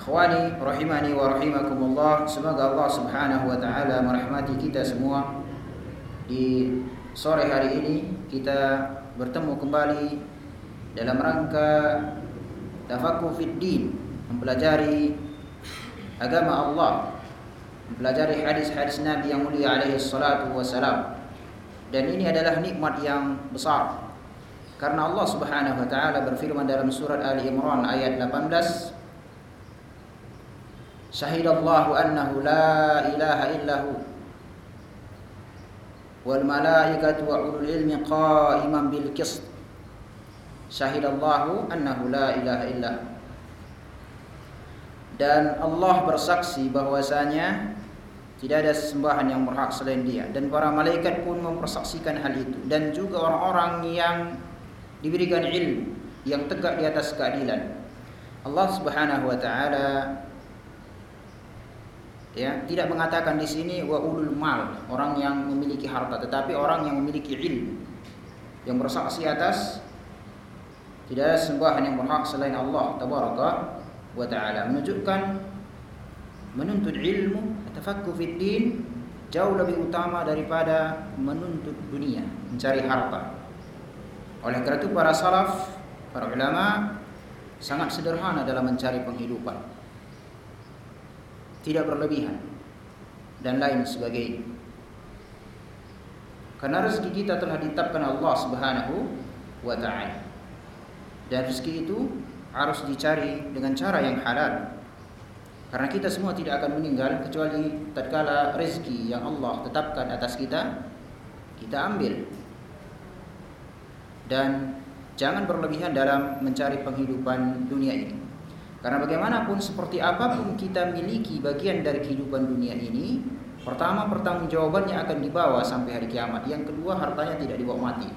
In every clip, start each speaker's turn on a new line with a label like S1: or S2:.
S1: Ikhwani rahimani wa rahimakumullah. Semoga Allah subhanahu wa ta'ala merahmati kita semua. Di sore hari ini kita bertemu kembali Dalam rangka Tafakuh fid din Mempelajari agama Allah Mempelajari hadis-hadis Nabi yang mulia alaihi salatu wassalam. Dan ini adalah nikmat yang besar. Karena Allah subhanahu wa ta'ala berfirman dalam surat Ali Imran ayat 18 Syahidallahu annahu la ilaha illahu wal malaikatu wa ulul ilmi qa'iman bil qist. Syahidallahu annahu la ilaha illahu dan Allah bersaksi bahwasanya tidak ada sembahan yang berhak selain Dia. Dan para malaikat pun mempersaksikan hal itu. Dan juga orang-orang yang diberikan ilmu yang tegak di atas keadilan. Allah Subhanahu wa taala ya tidak mengatakan di sini wa ulul mal orang yang memiliki harta tetapi orang yang memiliki ilmu. Yang bersaksi atas tidak ada sembahan yang berhak selain Allah tabaraka wa taala. Menunjukkan menuntut ilmu tafakkur fid din jauh lebih utama daripada menuntut dunia mencari harta. Oleh karena itu para salaf para ulama sangat sederhana dalam mencari penghidupan tidak berlebihan dan lain sebagainya karena rezeki kita telah ditetapkan Allah Subhanahu wa taala dan rezeki itu harus dicari dengan cara yang halal. Karena kita semua tidak akan meninggal kecuali tatkala rezeki yang Allah tetapkan atas kita kita ambil. Dan jangan berlebihan dalam mencari penghidupan dunia ini. Karena bagaimanapun seperti apa pun kita miliki bagian dari kehidupan dunia ini, pertama pertanggungjawabannya akan dibawa sampai hari kiamat. Yang kedua hartanya tidak dibawa mati.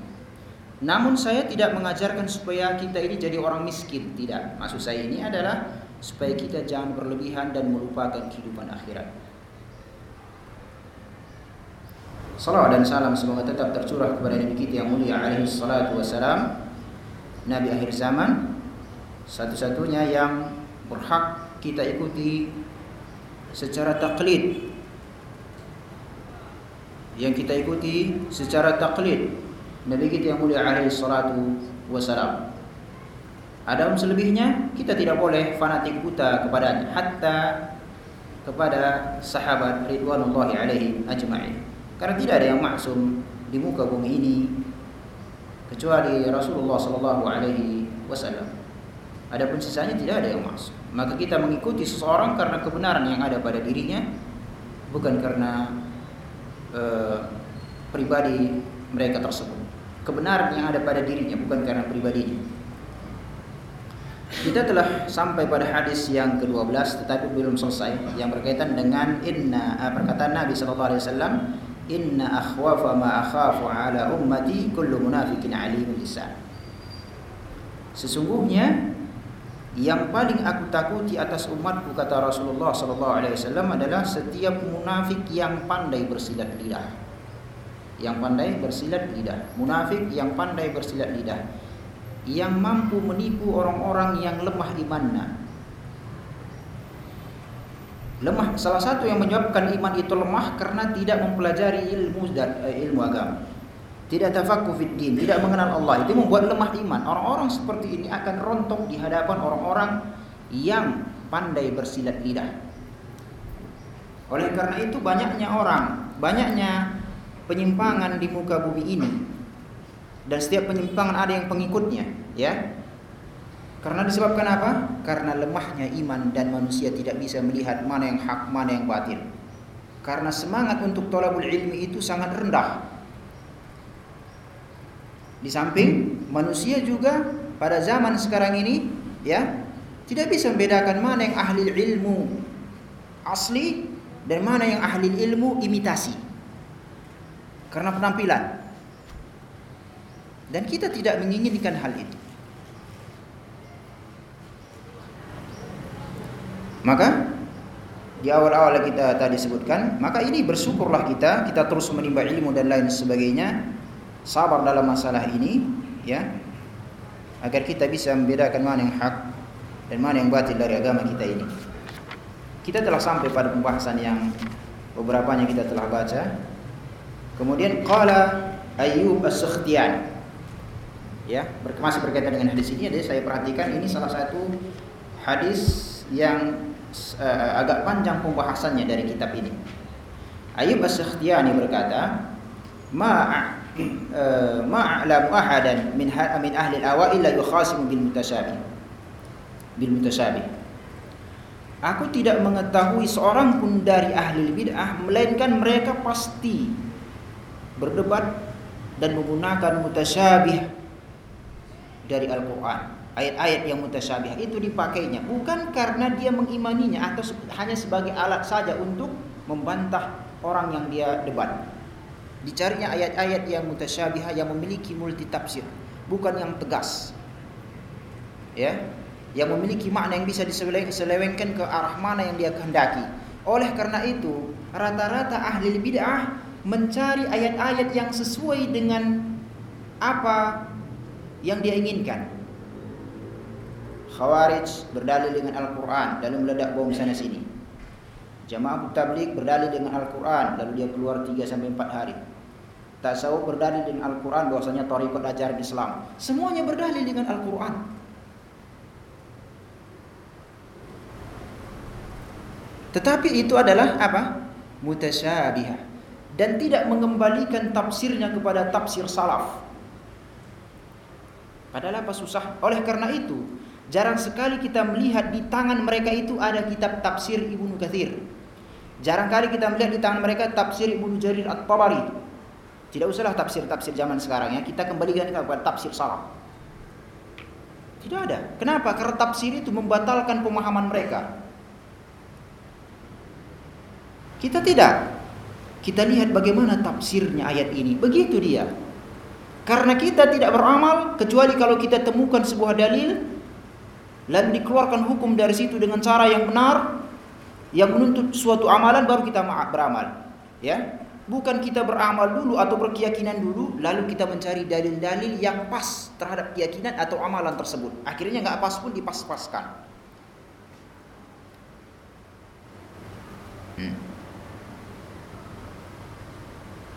S1: Namun saya tidak mengajarkan supaya kita ini jadi orang miskin, tidak. Maksud saya ini adalah supaya kita jangan berlebihan dan melupakan kehidupan akhirat. Salawat dan salam semoga tetap tercurah kepada Nabi kita yang mulia alaihi salatu wassalam Nabi akhir zaman Satu-satunya yang berhak kita ikuti secara taklid Yang kita ikuti secara taklid Nabi kita yang mulia alaihi salatu wassalam Adapun selebihnya kita tidak boleh fanatik buta kepadanya hatta kepada sahabat ridwanullahi alaihi ajma'in. Karena tidak ada yang maksum di muka bumi ini kecuali Rasulullah sallallahu alaihi wasallam. Adapun sisanya tidak ada yang maksum. Maka kita mengikuti seseorang karena kebenaran yang ada pada dirinya bukan karena uh, pribadi mereka tersebut. Kebenaran yang ada pada dirinya bukan karena pribadinya. Kita telah sampai pada hadis yang ke-12 tetapi belum selesai yang berkaitan dengan inna perkataan Nabi sallallahu alaihi wasallam inna akhwafa ma akhafu ala ummati kullu munafiqin alimul lisan. Sesungguhnya yang paling aku takuti atas umatku kata Rasulullah sallallahu alaihi wasallam adalah setiap munafik yang pandai bersilat lidah. Yang pandai bersilat lidah. Munafik yang pandai bersilat lidah. yang mampu menipu orang-orang yang lemah imannya. Lemah salah satu yang menyebabkan iman itu lemah karena tidak mempelajari ilmu eh, ilmu agama. Tidak tafakkur fid din, tidak mengenal Allah. Itu membuat lemah iman. Orang-orang seperti ini akan rontok di hadapan orang-orang yang pandai bersilat lidah. Oleh karena itu banyaknya orang, banyaknya penyimpangan di muka bumi ini. Dan setiap penyimpangan ada yang pengikutnya, ya. Karena disebabkan apa? Karena lemahnya iman dan manusia tidak bisa melihat mana yang hak, mana yang batil. Karena semangat untuk tolabul ilmi itu sangat rendah. Di samping manusia juga pada zaman sekarang ini, ya, tidak bisa membedakan mana yang ahli ilmu asli dan mana yang ahli ilmu imitasi. Karena penampilan. Dan kita tidak menginginkan hal itu. Maka di awal-awal kita tadi sebutkan, maka ini bersyukurlah kita, kita terus menimba ilmu dan lain sebagainya, sabar dalam masalah ini, ya, agar kita bisa membedakan mana yang hak dan mana yang batil dari agama kita ini. Kita telah sampai pada pembahasan yang beberapa yang kita telah baca. Kemudian qala Ayyub As-Sakhtiyani. Ya, masih berkaitan dengan hadis ini, jadi saya perhatikan ini salah satu hadis yang uh, agak panjang pembahasannya dari kitab ini. Ayyub As-Sakhtiyani berkata, "Ma uh, ma'lamu ahadan min min ahli al-awail la yukhasimu bil mutasyabih." Bil mutasyabih. Aku tidak mengetahui seorang pun dari ahli bid'ah melainkan mereka pasti berdebat dan menggunakan mutasyabih dari Al-Qur'an. Ayat-ayat yang mutasyabih itu dipakainya bukan karena dia mengimaninya atau hanya sebagai alat saja untuk membantah orang yang dia debat. Dicarinya ayat-ayat yang mutasyabih yang memiliki multi tafsir, bukan yang tegas. Ya, yang memiliki makna yang bisa diselewengkan ke arah mana yang dia kehendaki. Oleh karena itu, rata-rata ahli bid'ah mencari ayat-ayat yang sesuai dengan apa yang dia inginkan. Khawarij berdalil dengan Al-Quran lalu meledak bom sana sini. Jamaah tablik berdalil dengan Al-Quran lalu dia keluar 3 sampai 4 hari. Tasawuf berdalil dengan Al-Quran bahwasanya tarikat ajaran Islam. Semuanya berdalil dengan Al-Quran. Tetapi itu adalah apa? Mutasyabihah dan tidak mengembalikan tafsirnya kepada tafsir salaf. Padahal apa susah? Oleh karena itu, jarang sekali kita melihat di tangan mereka itu ada kitab tafsir Ibnu Katsir. Jarang kali kita melihat di tangan mereka tafsir Ibnu Jarir At-Tabari. Tidak usahlah tafsir-tafsir zaman sekarang ya, kita kembalikan kepada tafsir salaf. Tidak ada. Kenapa? Karena tafsir itu membatalkan pemahaman mereka. Kita tidak. Kita lihat bagaimana tafsirnya ayat ini. Begitu dia. Karena kita tidak beramal kecuali kalau kita temukan sebuah dalil lalu dikeluarkan hukum dari situ dengan cara yang benar yang menuntut suatu amalan baru kita beramal. Ya. Bukan kita beramal dulu atau berkeyakinan dulu lalu kita mencari dalil-dalil yang pas terhadap keyakinan atau amalan tersebut. Akhirnya nggak pas pun dipas-paskan. Hmm.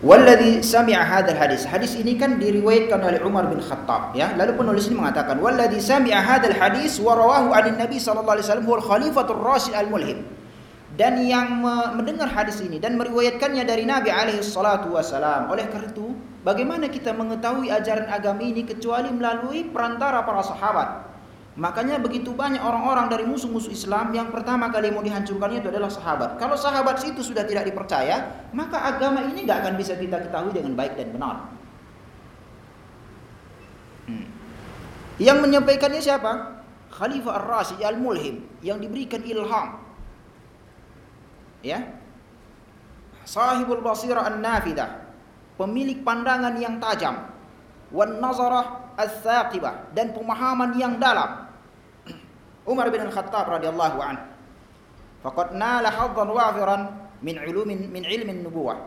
S1: Walladhi sami'a hadzal hadis. Hadis ini kan diriwayatkan oleh Umar bin Khattab ya. Lalu penulis ini mengatakan walladhi sami'a hadzal hadis wa rawahu Nabi sallallahu alaihi wasallam huwa khalifatur rasyid al-mulhim. Dan yang mendengar hadis ini dan meriwayatkannya dari Nabi alaihi salatu wasalam. Oleh karena itu, bagaimana kita mengetahui ajaran agama ini kecuali melalui perantara para sahabat? Makanya begitu banyak orang-orang dari musuh-musuh Islam yang pertama kali mau dihancurkannya itu adalah sahabat. Kalau sahabat itu sudah tidak dipercaya, maka agama ini nggak akan bisa kita ketahui dengan baik dan benar. Hmm. Yang menyampaikannya siapa? Khalifah Ar-Rasyid Al-Mulhim yang diberikan ilham. Ya. Sahibul Basirah An-Nafidah, pemilik pandangan yang tajam. Wan nazarah al-thaqibah dan pemahaman yang dalam. Umar bin Al-Khattab radhiyallahu an. Faqad nala hadzan wafiran min ulumin min ilmin nubuwah.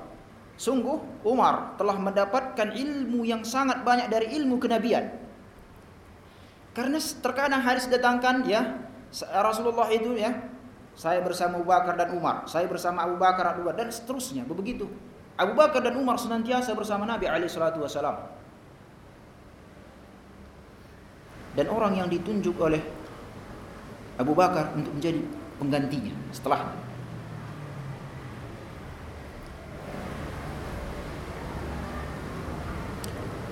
S1: Sungguh Umar telah mendapatkan ilmu yang sangat banyak dari ilmu kenabian.
S2: Karena terkadang hadis datangkan ya Rasulullah itu ya saya bersama Abu Bakar dan Umar, saya bersama Abu Bakar Bakar dan seterusnya. Begitu. Abu Bakar dan Umar senantiasa bersama Nabi alaihi salatu wasalam. Dan orang yang ditunjuk oleh Abu Bakar untuk menjadi penggantinya setelah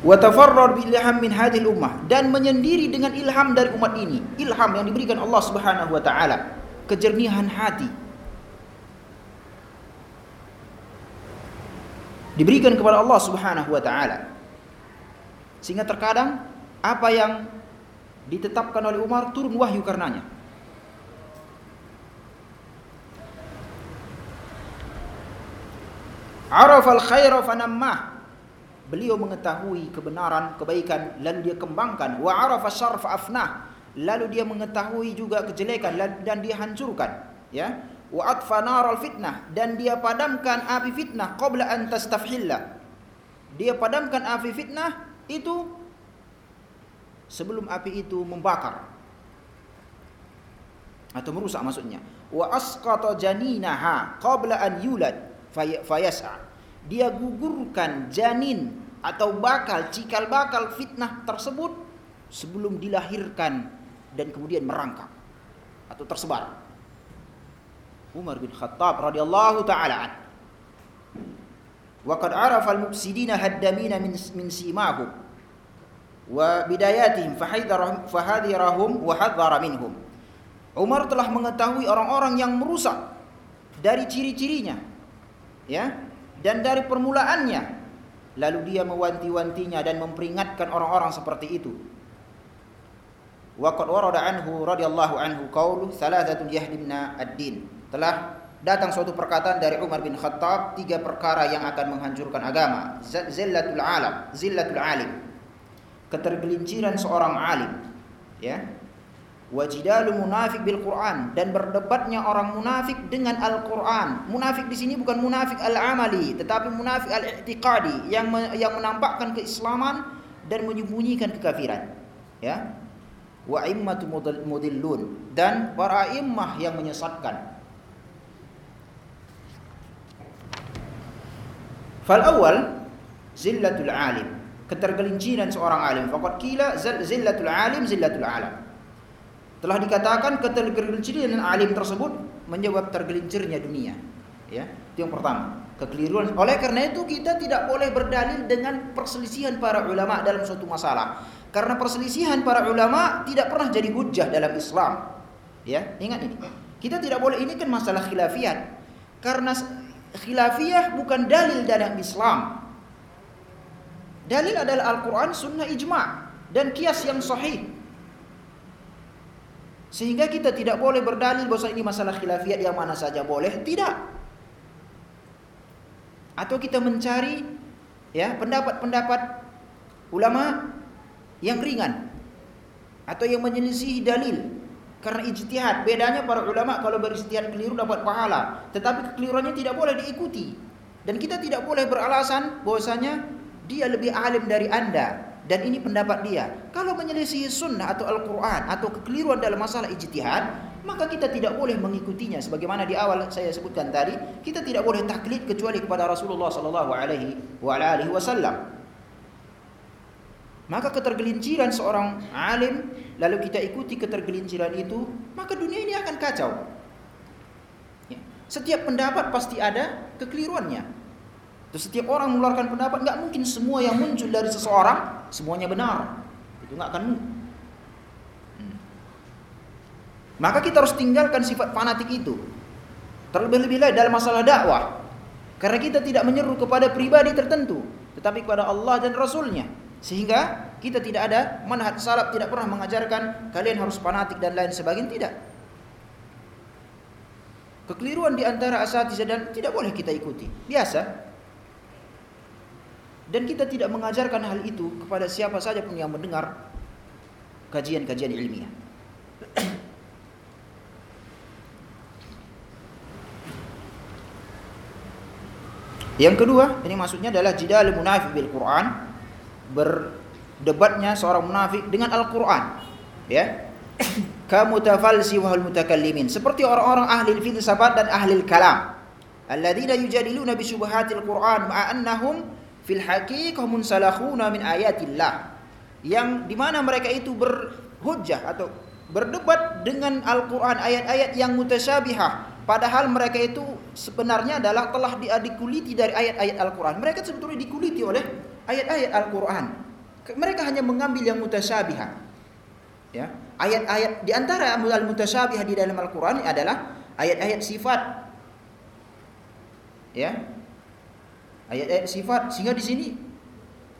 S2: wa tafarrar bil ilham min hadhihi ummah dan menyendiri dengan ilham dari umat ini. Ilham yang diberikan Allah Subhanahu wa taala kejernihan hati diberikan kepada Allah Subhanahu wa taala sehingga terkadang apa yang ditetapkan oleh Umar turun wahyu karenanya Arafal khaira fanammah Beliau mengetahui kebenaran, kebaikan lalu dia kembangkan. Wa arafa syarf afnah. Lalu dia mengetahui juga kejelekan dan dia hancurkan, ya. Wa atfa naral fitnah dan dia padamkan api fitnah qabla an tastafhilla. Dia padamkan api fitnah itu sebelum api itu membakar atau merusak maksudnya. Wa asqata janinaha qabla an yulad fayas'a dia gugurkan janin atau bakal cikal bakal fitnah tersebut sebelum dilahirkan dan kemudian merangkak atau tersebar. Umar bin Khattab radhiyallahu taala an. Wa qad arafa al-mufsidina haddamina min min simahum wa bidayatihim fahadharahum wa hadzara minhum. Umar telah mengetahui orang-orang yang merusak dari ciri-cirinya. Ya, dan dari permulaannya lalu dia mewanti-wantinya dan memperingatkan orang-orang seperti itu waqad warada anhu radhiyallahu anhu qaulu thalathatun yahdimna ad-din telah datang suatu perkataan dari Umar bin Khattab tiga perkara yang akan menghancurkan agama zillatul alam zillatul alim ketergelinciran seorang alim ya wajidalu munafik bil Quran dan berdebatnya orang munafik dengan Al Quran. Munafik di sini bukan munafik al amali, tetapi munafik al i'tiqadi yang yang menampakkan keislaman dan menyembunyikan kekafiran. Ya, wa immatu mudillun dan para immah yang menyesatkan. Fal awal zillatul alim, ketergelinciran seorang alim. Faqad kila zillatul alim zillatul alam. Telah dikatakan ketergelinciran alim tersebut menyebab tergelincirnya dunia. Ya, itu yang pertama. Kekeliruan. Oleh karena itu kita tidak boleh berdalil dengan perselisihan para ulama dalam suatu masalah. Karena perselisihan para ulama tidak pernah jadi hujah dalam Islam. Ya, ingat ini. Kita tidak boleh ini kan masalah khilafiyah. Karena khilafiyah bukan dalil dalam Islam. Dalil adalah Al-Quran, Sunnah, Ijma' dan kias yang sahih. Sehingga kita tidak boleh berdalil bahwa ini masalah khilafiyat yang mana saja boleh, tidak. Atau kita mencari ya pendapat-pendapat ulama yang ringan atau yang menyelisihi dalil karena ijtihad bedanya para ulama kalau berijtihad keliru dapat pahala tetapi kekeliruannya tidak boleh diikuti dan kita tidak boleh beralasan bahwasanya dia lebih alim dari Anda dan ini pendapat dia. Kalau menyelisihi sunnah atau Al-Quran atau kekeliruan dalam masalah ijtihad, maka kita tidak boleh mengikutinya. Sebagaimana di awal saya sebutkan tadi, kita tidak boleh taklid kecuali kepada Rasulullah Sallallahu Alaihi Wasallam. Maka ketergelinciran seorang alim, lalu kita ikuti ketergelinciran itu, maka dunia ini akan kacau. Ya. Setiap pendapat pasti ada kekeliruannya. Terus setiap orang mengeluarkan pendapat, nggak mungkin semua yang muncul dari seseorang semuanya benar. Itu nggak akan hmm. Maka kita harus tinggalkan sifat fanatik itu. Terlebih-lebih lagi dalam masalah dakwah. Karena kita tidak menyeru kepada pribadi tertentu, tetapi kepada Allah dan Rasulnya. Sehingga kita tidak ada manhaj salaf tidak pernah mengajarkan kalian harus fanatik dan lain sebagainya tidak. Kekeliruan di antara asatizah dan tidak boleh kita ikuti. Biasa, dan kita tidak mengajarkan hal itu kepada siapa saja pun yang mendengar kajian-kajian ilmiah. Yang kedua, ini maksudnya adalah jidal munafik bil Quran, berdebatnya seorang munafik dengan Al-Quran. Ya. Kamutafalsi wahul mutakallimin. Seperti orang-orang ahli filsafat dan ahli kalam. Alladzina yujadiluna bi syubhatil Qur'an ma'a annahum fil haqiqah munsalakhuna min ayatillah. Yang di mana mereka itu berhujjah atau berdebat dengan Al-Quran ayat-ayat yang mutasyabihah Padahal mereka itu sebenarnya adalah telah dikuliti dari ayat-ayat Al-Quran. Mereka sebetulnya dikuliti oleh ayat-ayat Al-Quran. Mereka hanya mengambil yang mutasyabihah. Ya, ayat-ayat di antara al-mutasyabihah di dalam Al-Quran adalah ayat-ayat sifat. Ya. Ayat-ayat sifat sehingga di sini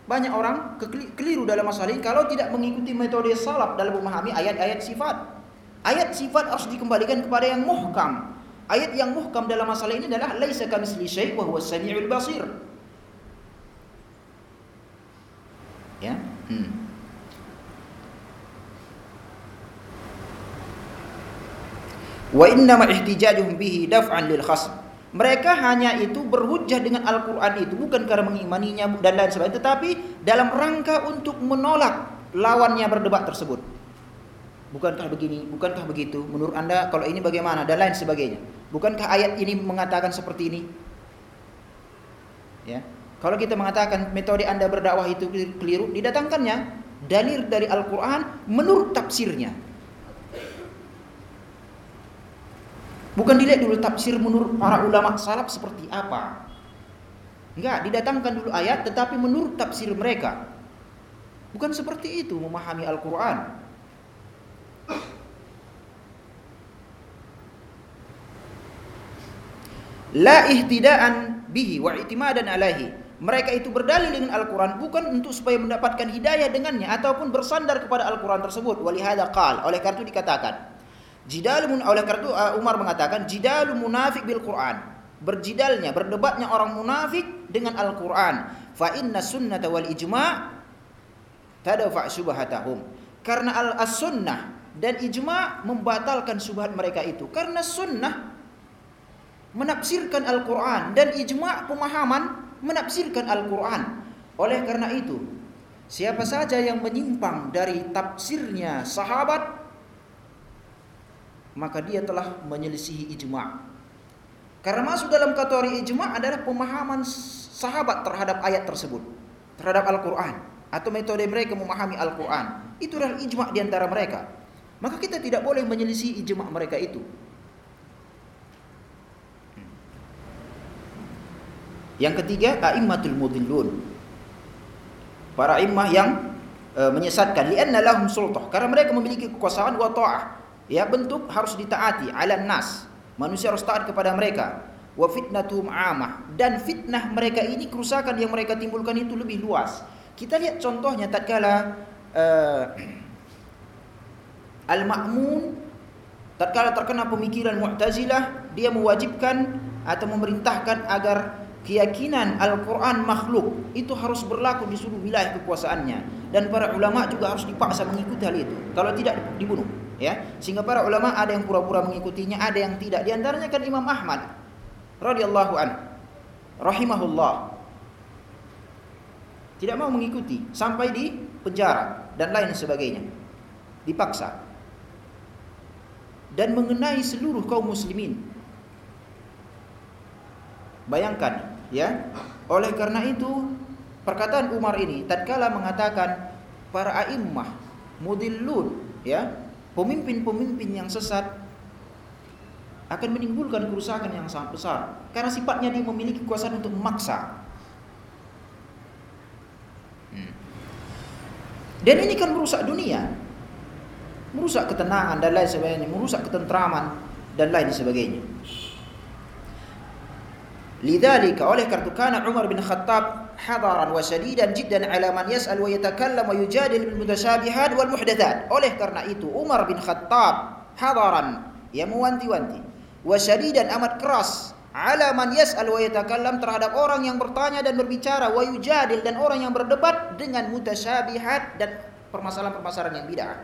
S2: banyak orang keliru dalam masalah ini kalau tidak mengikuti metode salaf dalam memahami ayat-ayat sifat. Ayat sifat harus dikembalikan kepada yang muhkam, Ayat yang muhkam dalam masalah ini adalah laisa kamitsli syai' wa huwas basir. Ya. Hmm. Wa inna ma ihtijajuhum bihi daf'an lil khasm. Mereka hanya itu berhujjah dengan Al-Qur'an itu bukan karena mengimaninya dan lain sebagainya tetapi dalam rangka untuk menolak lawannya berdebat tersebut. Bukankah begini? Bukankah begitu? Menurut Anda kalau ini bagaimana dan lain sebagainya. Bukankah ayat ini mengatakan seperti ini? Ya. Kalau kita mengatakan metode Anda berdakwah itu keliru, didatangkannya dalil dari Al-Qur'an menurut tafsirnya. Bukan dilihat dulu tafsir menurut para ulama salaf seperti apa. Enggak, didatangkan dulu ayat tetapi menurut tafsir mereka. Bukan seperti itu memahami Al-Qur'an. La ihtidaan bihi wa i'timadan alaihi. Mereka itu berdalil dengan Al-Quran bukan untuk supaya mendapatkan hidayah dengannya ataupun bersandar kepada Al-Quran tersebut. Walihada qal. Oleh karena itu dikatakan. Jidal oleh karena itu uh, Umar mengatakan jidalu munafik bil Quran. Berjidalnya, berdebatnya orang munafik dengan Al-Quran. Fa inna sunnata wal ijma' tadfa' subhatahum. Karena al-sunnah dan ijma membatalkan subhat mereka itu karena sunnah menafsirkan Al-Quran dan ijma pemahaman menafsirkan Al-Quran. Oleh karena itu siapa saja yang menyimpang dari tafsirnya sahabat maka dia telah menyelisihi ijma. Karena masuk dalam kategori ijma adalah pemahaman sahabat terhadap ayat tersebut terhadap Al-Quran atau metode mereka memahami Al-Quran. Itu adalah ijma di antara mereka. Maka kita tidak boleh menyelisih ijma mereka itu. Yang ketiga, a'immatul mudillun. Para immah yang e, menyesatkan lianna lahum sultah karena mereka memiliki kekuasaan wa ta'ah. Ya, bentuk harus ditaati ala nas. Manusia harus taat kepada mereka. Wa amah dan fitnah mereka ini kerusakan yang mereka timbulkan itu lebih luas. Kita lihat contohnya tatkala uh, Al-Ma'mun tatkala terkena pemikiran Mu'tazilah, dia mewajibkan atau memerintahkan agar keyakinan Al-Qur'an makhluk itu harus berlaku di seluruh wilayah kekuasaannya dan para ulama juga harus dipaksa mengikuti hal itu. Kalau tidak dibunuh, ya. Sehingga para ulama ada yang pura-pura mengikutinya, ada yang tidak. Di antaranya kan Imam Ahmad radhiyallahu an rahimahullah tidak mau mengikuti sampai di penjara dan lain sebagainya. Dipaksa dan mengenai seluruh kaum muslimin. Bayangkan, ya. Oleh karena itu, perkataan Umar ini tatkala mengatakan para a'immah mudillun, ya, pemimpin-pemimpin yang sesat akan menimbulkan kerusakan yang sangat besar karena sifatnya dia memiliki kekuasaan untuk memaksa. Hmm. Dan ini kan merusak dunia merusak ketenangan dan lain sebagainya, merusak ketentraman dan lain sebagainya. Lidzalika oleh karena kana Umar bin Khattab hadaran wa shadidan jiddan ala man yas'al wa yatakallam wa yujadil bil mutasyabihat wal muhdathat. Oleh karena itu Umar bin Khattab hadaran ya mewanti-wanti wa shadidan amat keras ala man yas'al wa yatakallam terhadap orang yang bertanya dan berbicara wa yujadil dan orang yang berdebat dengan mutasyabihat dan permasalahan-permasalahan yang bid'ah.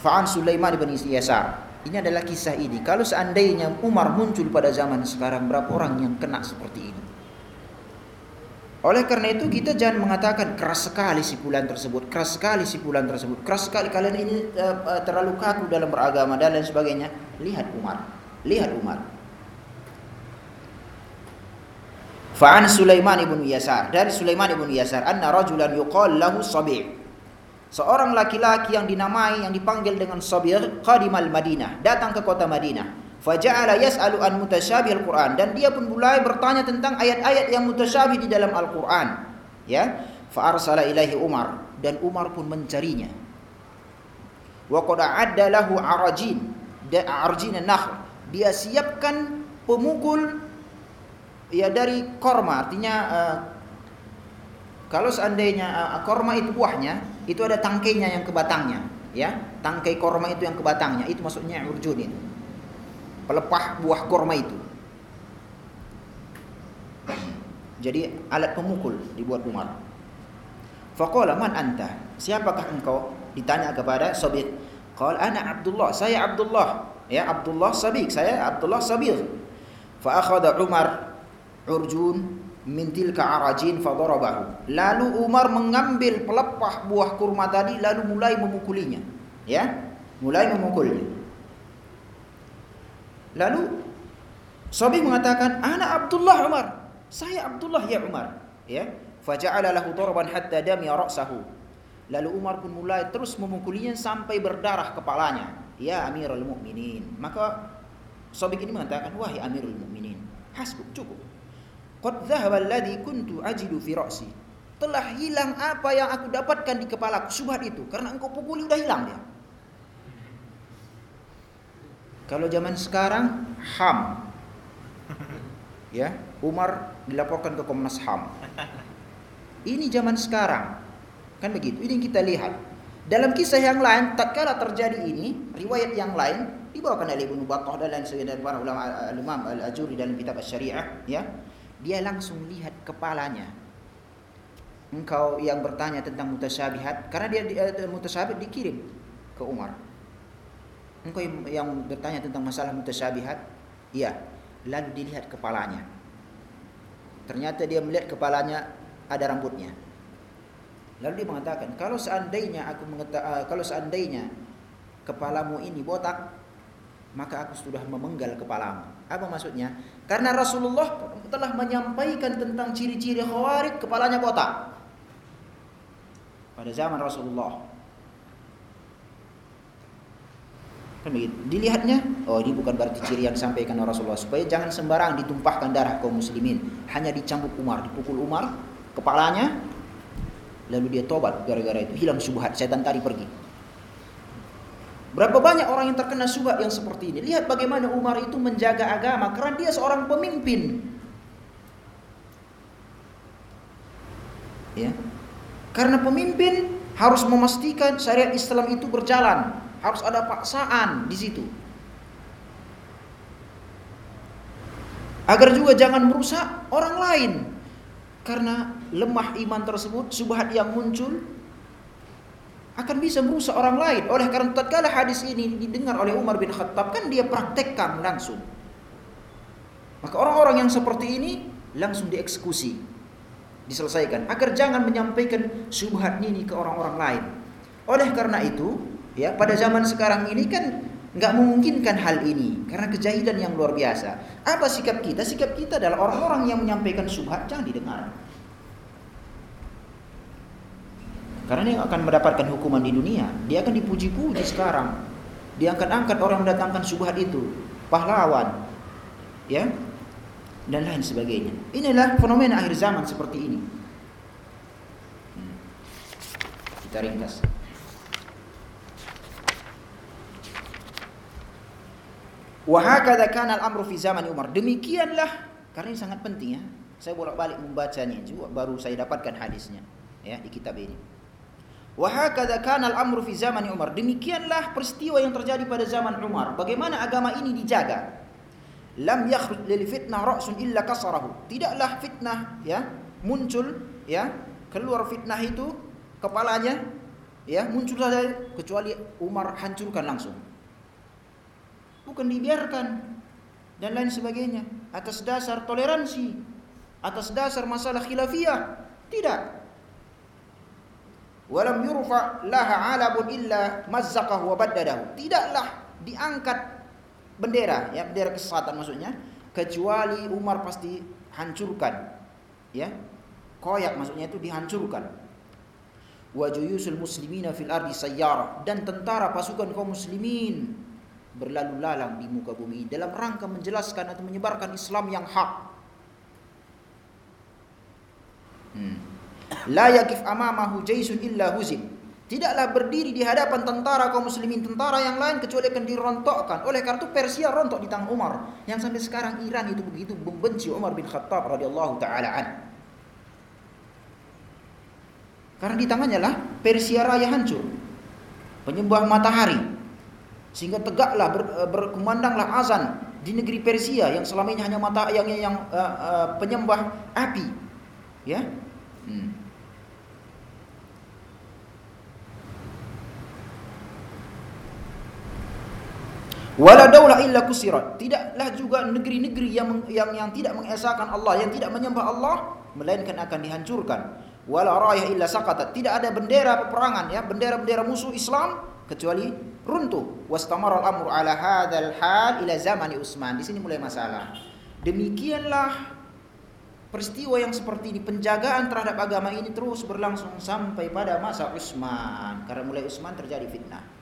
S2: Fa'an Sulaiman bin Yasar. Ini adalah kisah ini. Kalau seandainya Umar muncul pada zaman sekarang, berapa orang yang kena seperti ini? Oleh karena itu kita jangan mengatakan keras sekali si bulan tersebut, keras sekali si bulan tersebut, keras sekali kalian ini uh, terlalu kaku dalam beragama dan lain sebagainya. Lihat Umar, lihat Umar. Fa'an Sulaiman ibn Yasar dari Sulaiman ibn Yasar anna rajulan yuqal lahu Sabi' seorang laki-laki yang dinamai yang dipanggil dengan Sabir qadimal Madinah datang ke kota Madinah Faja'ala yas'alu an mutasyabih Al-Quran dan dia pun mulai bertanya tentang ayat-ayat yang mutasyabih di dalam Al-Quran. Ya, fa arsala ilaihi Umar dan Umar pun mencarinya. Wa qad adda lahu arajin dan arjin nakhl. Dia siapkan pemukul ya dari korma artinya uh, kalau seandainya uh, korma itu buahnya itu ada tangkainya yang ke batangnya ya tangkai korma itu yang ke batangnya itu maksudnya urjun itu pelepah buah korma itu. Jadi alat pemukul dibuat Umar. Faqala man anta? Siapakah engkau? Ditanya kepada Sabit. Qal ana Abdullah, saya Abdullah. Ya Abdullah Sabik, saya Abdullah Sabir. Fa akhadha Umar urjun min tilka arajin fadarabahu. Lalu Umar mengambil pelepah buah kurma tadi lalu mulai memukulinya. Ya, mulai memukulnya. Lalu Sabi mengatakan, "Ana Abdullah Umar." Saya Abdullah ya Umar, ya. Faja'ala lahu darban hatta dami ra'sahu. Lalu Umar pun mulai terus memukulinya sampai berdarah kepalanya. Ya Amirul Mukminin. Maka Sabi ini mengatakan, "Wahai Amirul Mukminin, hasbuk cukup. Qad dhahaba alladhi kuntu ajidu fi ra'si." Telah hilang apa yang aku dapatkan di kepalaku subhat itu karena engkau pukuli udah hilang dia. Kalau zaman sekarang HAM. Ya, Umar dilaporkan ke Komnas HAM. Ini zaman sekarang. Kan begitu. Ini yang kita lihat. Dalam kisah yang lain, tatkala terjadi ini, riwayat yang lain dibawakan oleh Ibnu Battah dan lain sebagainya para ulama al-Imam Al-Ajuri dalam kitab Asy-Syariah, ya. Dia langsung lihat kepalanya. Engkau yang bertanya tentang mutasyabihat, karena dia uh, dikirim ke Umar Engkau yang bertanya tentang masalah mutasyabihat? Iya. Lalu dilihat kepalanya. Ternyata dia melihat kepalanya ada rambutnya. Lalu dia mengatakan, kalau seandainya aku uh, kalau seandainya kepalamu ini botak, maka aku sudah memenggal kepalamu. Apa maksudnya? Karena Rasulullah telah menyampaikan tentang ciri-ciri khawarij kepalanya botak. Pada zaman Rasulullah Kan begitu. Dilihatnya, oh ini bukan berarti ciri yang disampaikan Rasulullah supaya jangan sembarang ditumpahkan darah kaum muslimin. Hanya dicambuk Umar, dipukul Umar kepalanya lalu dia tobat gara-gara itu hilang subhat setan tadi pergi. Berapa banyak orang yang terkena subhat yang seperti ini? Lihat bagaimana Umar itu menjaga agama karena dia seorang pemimpin. Ya. Karena pemimpin harus memastikan syariat Islam itu berjalan. Harus ada paksaan di situ. Agar juga jangan merusak orang lain. Karena lemah iman tersebut, subhat yang muncul akan bisa merusak orang lain. Oleh karena tatkala hadis ini didengar oleh Umar bin Khattab kan dia praktekkan langsung. Maka orang-orang yang seperti ini langsung dieksekusi, diselesaikan agar jangan menyampaikan subhat ini ke orang-orang lain. Oleh karena itu, Ya, pada zaman sekarang ini kan nggak memungkinkan hal ini karena kejahilan yang luar biasa. Apa sikap kita? Sikap kita adalah orang-orang yang menyampaikan subhat jangan didengar. Karena dia akan mendapatkan hukuman di dunia. Dia akan dipuji-puji sekarang. Dia akan angkat orang mendatangkan subhat itu. Pahlawan. Ya. Dan lain sebagainya. Inilah fenomena akhir zaman seperti ini. Hmm. Kita ringkas. Wahakada kana al-amru fi zaman Umar. Demikianlah karena ini sangat penting ya. Saya bolak-balik membacanya juga baru saya dapatkan hadisnya ya di kitab ini. Wahakada kana al-amru fi zaman Umar. Demikianlah peristiwa yang terjadi pada zaman Umar. Bagaimana agama ini dijaga. Lam yakhruj lil fitnah ra'sun illa kasarahu. Tidaklah fitnah ya muncul ya keluar fitnah itu kepalanya ya muncul saja kecuali Umar hancurkan langsung bukan dibiarkan dan lain sebagainya atas dasar toleransi atas dasar masalah khilafiyah. Tidak. Walam yurfa laha alabun illa mazzaqahu wa baddadahu. Tidaklah diangkat bendera, ya bendera kesesatan maksudnya, kecuali Umar pasti hancurkan. Ya. Koyak maksudnya itu dihancurkan. Wa juyusul muslimina fil ardi sayyara dan tentara pasukan kaum muslimin berlalu lalang di muka bumi dalam rangka menjelaskan atau menyebarkan Islam yang hak Hmm. La yakif amamahu jaisun illa huzim. Tidaklah berdiri di hadapan tentara kaum muslimin tentara yang lain kecuali akan dirontokkan. Oleh karena itu Persia rontok di tangan Umar. Yang sampai sekarang Iran itu begitu membenci Umar bin Khattab radhiyallahu taala an. Karena di tangannya lah Persia raya hancur. Penyembah matahari. Sehingga tegaklah ber, eh, berkumandanglah azan di negeri Persia yang selama ini hanya mata yang yang uh, uh, penyembah api. Ya, Hmm. Wala daulah illa kusirat. Tidaklah juga negeri-negeri yang yang yang tidak mengesahkan Allah, yang tidak menyembah Allah, melainkan akan dihancurkan. Wala rayah illa saqatat. Tidak ada bendera peperangan ya, bendera-bendera musuh Islam kecuali runtuh. Wastamara al-amru ala hadzal hal ila zamani Utsman. Di sini mulai masalah. Demikianlah Peristiwa yang seperti ini, penjagaan terhadap agama ini terus berlangsung sampai pada masa Utsman. Karena mulai Utsman terjadi fitnah.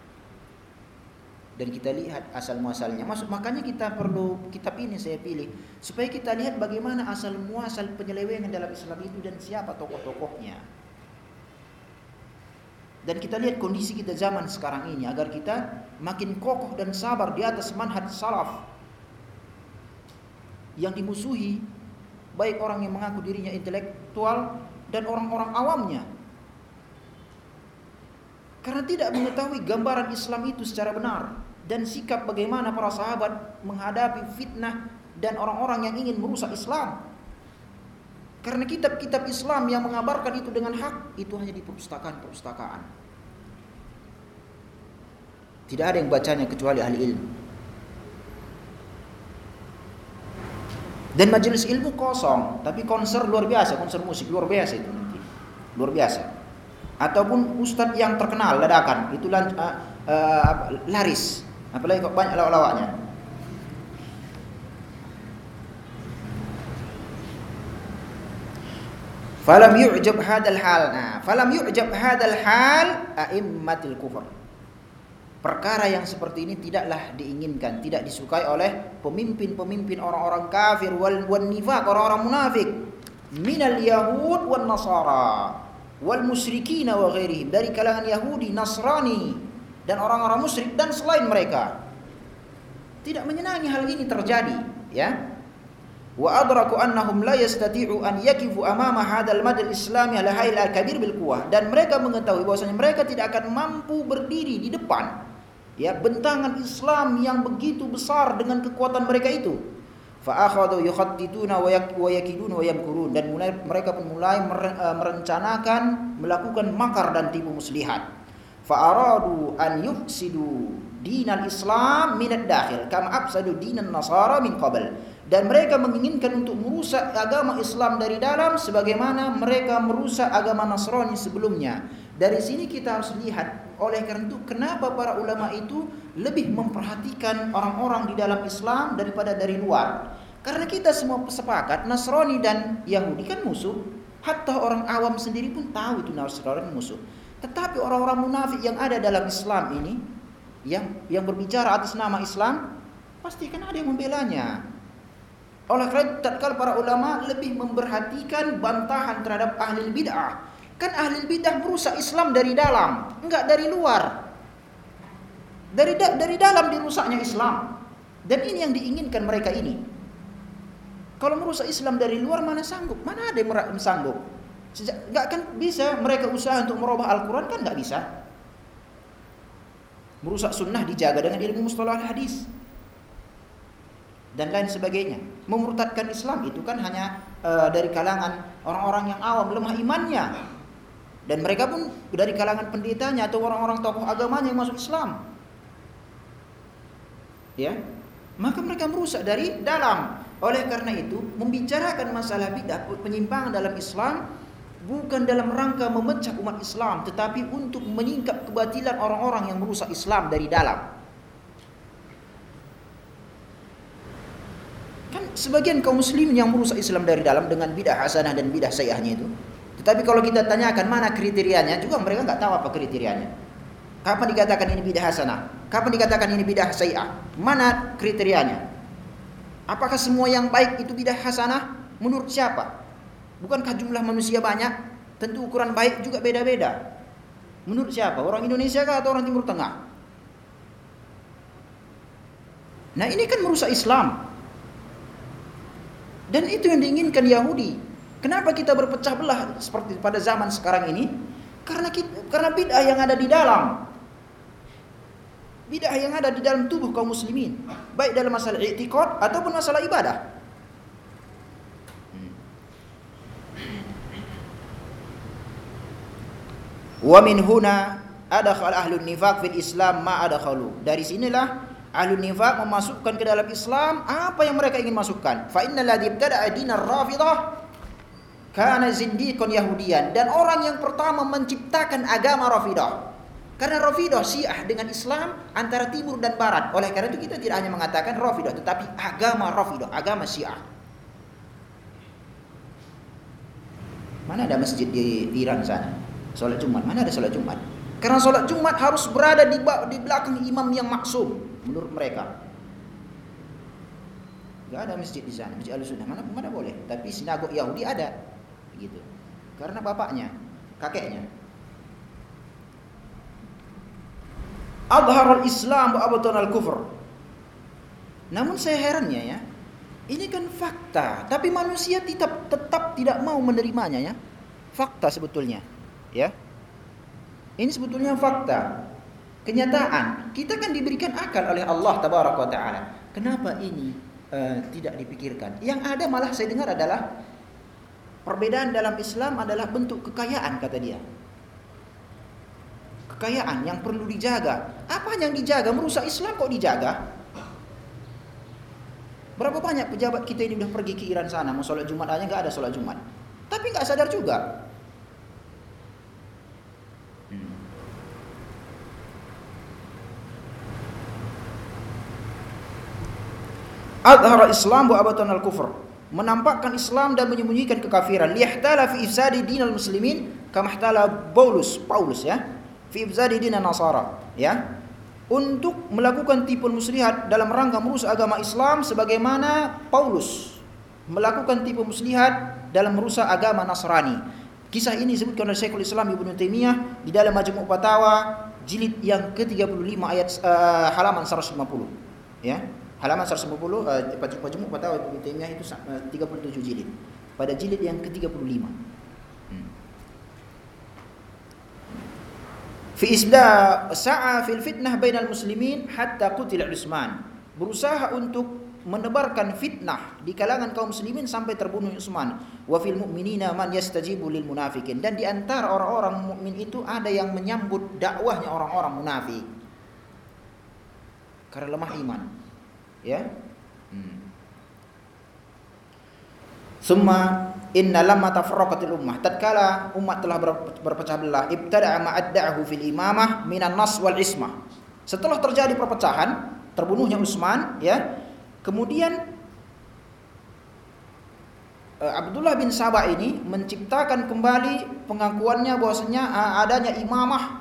S2: Dan kita lihat asal muasalnya. Maksud makanya kita perlu kitab ini saya pilih supaya kita lihat bagaimana asal muasal penyelewengan dalam Islam itu dan siapa tokoh-tokohnya. Dan kita lihat kondisi kita zaman sekarang ini agar kita makin kokoh dan sabar di atas manhaj salaf yang dimusuhi baik orang yang mengaku dirinya intelektual dan orang-orang awamnya. Karena tidak mengetahui gambaran Islam itu secara benar dan sikap bagaimana para sahabat menghadapi fitnah dan orang-orang yang ingin merusak Islam. Karena kitab-kitab Islam yang mengabarkan itu dengan hak itu hanya di perpustakaan-perpustakaan. Tidak ada yang bacanya kecuali ahli ilmu. Dan majelis ilmu kosong, tapi konser luar biasa, konser musik luar biasa itu nanti. Luar biasa. Ataupun ustadz yang terkenal dadakan, itu uh, uh, laris. Apalagi kok banyak lawak-lawaknya. Falam yu'jab hadal hal. Nah, falam yu'jab hadal hal a'immatil kufur perkara yang seperti ini tidaklah diinginkan, tidak disukai oleh pemimpin-pemimpin orang-orang kafir wal wan nifaq, orang-orang munafik. Minal yahud wan nasara wal musyrikin wa ghairihim dari kalangan Yahudi, Nasrani dan orang-orang musyrik dan selain mereka. Tidak menyenangi hal ini terjadi, ya. Wa adraku annahum la yastati'u an yakifu amama hadzal mad al-islami ala hail al-kabir bil quwwah dan mereka mengetahui bahwasanya mereka tidak akan mampu berdiri di depan ya bentangan Islam yang begitu besar dengan kekuatan mereka itu fa akhadhu yukhattituna wa yakiduna wa yamkurun dan mulai mereka pun mulai merencanakan melakukan makar dan tipu muslihat fa aradu an yufsidu dinal Islam minad dakhil kama afsadu dinan nasara min qabl dan mereka menginginkan untuk merusak agama Islam dari dalam sebagaimana mereka merusak agama Nasrani sebelumnya dari sini kita harus lihat oleh karena itu kenapa para ulama itu lebih memperhatikan orang-orang di dalam Islam daripada dari luar? Karena kita semua sepakat Nasrani dan Yahudi kan musuh. Hatta orang awam sendiri pun tahu itu Nasrani musuh. Tetapi orang-orang munafik yang ada dalam Islam ini yang yang berbicara atas nama Islam pasti kan ada yang membelanya. Oleh karena itu para ulama lebih memperhatikan bantahan terhadap ahli bid'ah Kan ahli bidah merusak Islam dari dalam, enggak dari luar. Dari da dari dalam dirusaknya Islam. Dan ini yang diinginkan mereka ini. Kalau merusak Islam dari luar mana sanggup? Mana ada yang sanggup? Enggak kan bisa mereka usaha untuk merubah Al-Quran kan enggak bisa. Merusak sunnah dijaga dengan ilmu mustalah hadis dan lain sebagainya. Memurtadkan Islam itu kan hanya uh, dari kalangan orang-orang yang awam lemah imannya. Dan mereka pun dari kalangan pendetanya atau orang-orang tokoh agamanya yang masuk Islam. Ya. Maka mereka merusak dari dalam. Oleh karena itu, membicarakan masalah bidah penyimpangan dalam Islam bukan dalam rangka memecah umat Islam, tetapi untuk menyingkap kebatilan orang-orang yang merusak Islam dari dalam. Kan sebagian kaum muslimin yang merusak Islam dari dalam dengan bidah hasanah dan bidah sayahnya itu. Tetapi kalau kita tanyakan mana kriterianya, juga mereka nggak tahu apa kriterianya. Kapan dikatakan ini bidah hasanah? Kapan dikatakan ini bidah sayah? Mana kriterianya? Apakah semua yang baik itu bidah hasanah? Menurut siapa? Bukankah jumlah manusia banyak? Tentu ukuran baik juga beda-beda. Menurut siapa? Orang Indonesia kah atau orang Timur Tengah? Nah ini kan merusak Islam. Dan itu yang diinginkan Yahudi. Kenapa kita berpecah belah seperti pada zaman sekarang ini? Karena kita, karena bid'ah yang ada di dalam. Bid'ah yang ada di dalam tubuh kaum muslimin, baik dalam masalah i'tiqad ataupun masalah ibadah. Wa min huna adkhal ahlun nifaq fil Islam ma adkhalu. Dari sinilah ahlun nifaq memasukkan ke dalam Islam apa yang mereka ingin masukkan. Fa innal ladzi ibtada'a dinar rafidah kana zindiqan yahudiyan dan orang yang pertama menciptakan agama rafidah karena Rafidah Syiah dengan Islam antara timur dan barat. Oleh karena itu kita tidak hanya mengatakan Rafidah tetapi agama Rafidah, agama Syiah. Mana ada masjid di Iran sana? Salat Jumat, mana ada salat Jumat? Karena salat Jumat harus berada di di belakang imam yang maksum menurut mereka. Gak ada masjid di sana, masjid al-sunnah mana mana boleh, tapi sinagog Yahudi ada, gitu. Karena bapaknya, kakeknya Adhar al-Islam wa al-kufr. Namun saya herannya ya, ini kan fakta, tapi manusia tetap tetap tidak mau menerimanya ya. Fakta sebetulnya, ya. Ini sebetulnya fakta. Kenyataan, kita kan diberikan akal oleh Allah tabaraka taala. Kenapa ini uh, tidak dipikirkan? Yang ada malah saya dengar adalah perbedaan dalam Islam adalah bentuk kekayaan kata dia kekayaan yang perlu dijaga. Apa yang dijaga? Merusak Islam kok dijaga? Berapa banyak pejabat kita ini udah pergi ke Iran sana mau sholat Jumat aja nggak ada sholat Jumat, tapi nggak sadar juga. Adhara Islam wa abatan al-kufr menampakkan Islam dan menyembunyikan kekafiran liyahtala fi ifsadi dinal muslimin kama Paulus Paulus ya fi ibzadi dina nasara ya untuk melakukan tipu muslihat dalam rangka merusak agama Islam sebagaimana Paulus melakukan tipu muslihat dalam merusak agama Nasrani. Kisah ini disebutkan oleh Syekhul Islam Ibnu Taimiyah di dalam Majmu' Fatawa jilid yang ke-35 ayat uh, halaman 150. Ya. Halaman 150 uh, Majmu' Fatawa Ibnu Taimiyah itu uh, 37 jilid. Pada jilid yang ke-35. Fi isda sa'a fil fitnah bainal muslimin hatta qutila Utsman. Berusaha untuk menebarkan fitnah di kalangan kaum muslimin sampai terbunuh Utsman. Wa fil mu'minina man yastajibu lil munafikin. Dan di antara orang-orang mukmin itu ada yang menyambut dakwahnya orang-orang munafik. Karena lemah iman. Ya. Hmm. Summa Inna lamma tafarraqatil ummah tatkala umat telah berpecah belah ibtada'a ma'adda'ahu fil imamah minan nas wal ismah. Setelah terjadi perpecahan, terbunuhnya Utsman ya. Kemudian uh, Abdullah bin Sabah ini menciptakan kembali pengakuannya bahwasanya uh, adanya imamah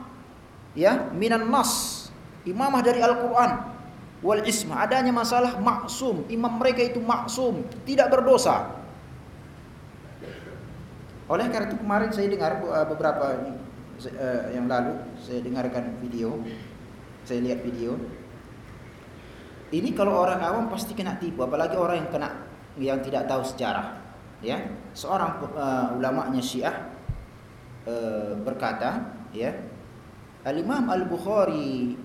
S2: ya minan nas, imamah dari Al-Qur'an wal ismah, adanya masalah maksum, imam mereka itu maksum, tidak berdosa. Oleh karena itu kemarin saya dengar uh, beberapa uh, yang lalu saya dengarkan video, saya lihat video. Ini kalau orang awam pasti kena tipu, apalagi orang yang kena yang tidak tahu sejarah. Ya, seorang uh, ulamanya Syiah uh, berkata, ya, Al Imam Al Bukhari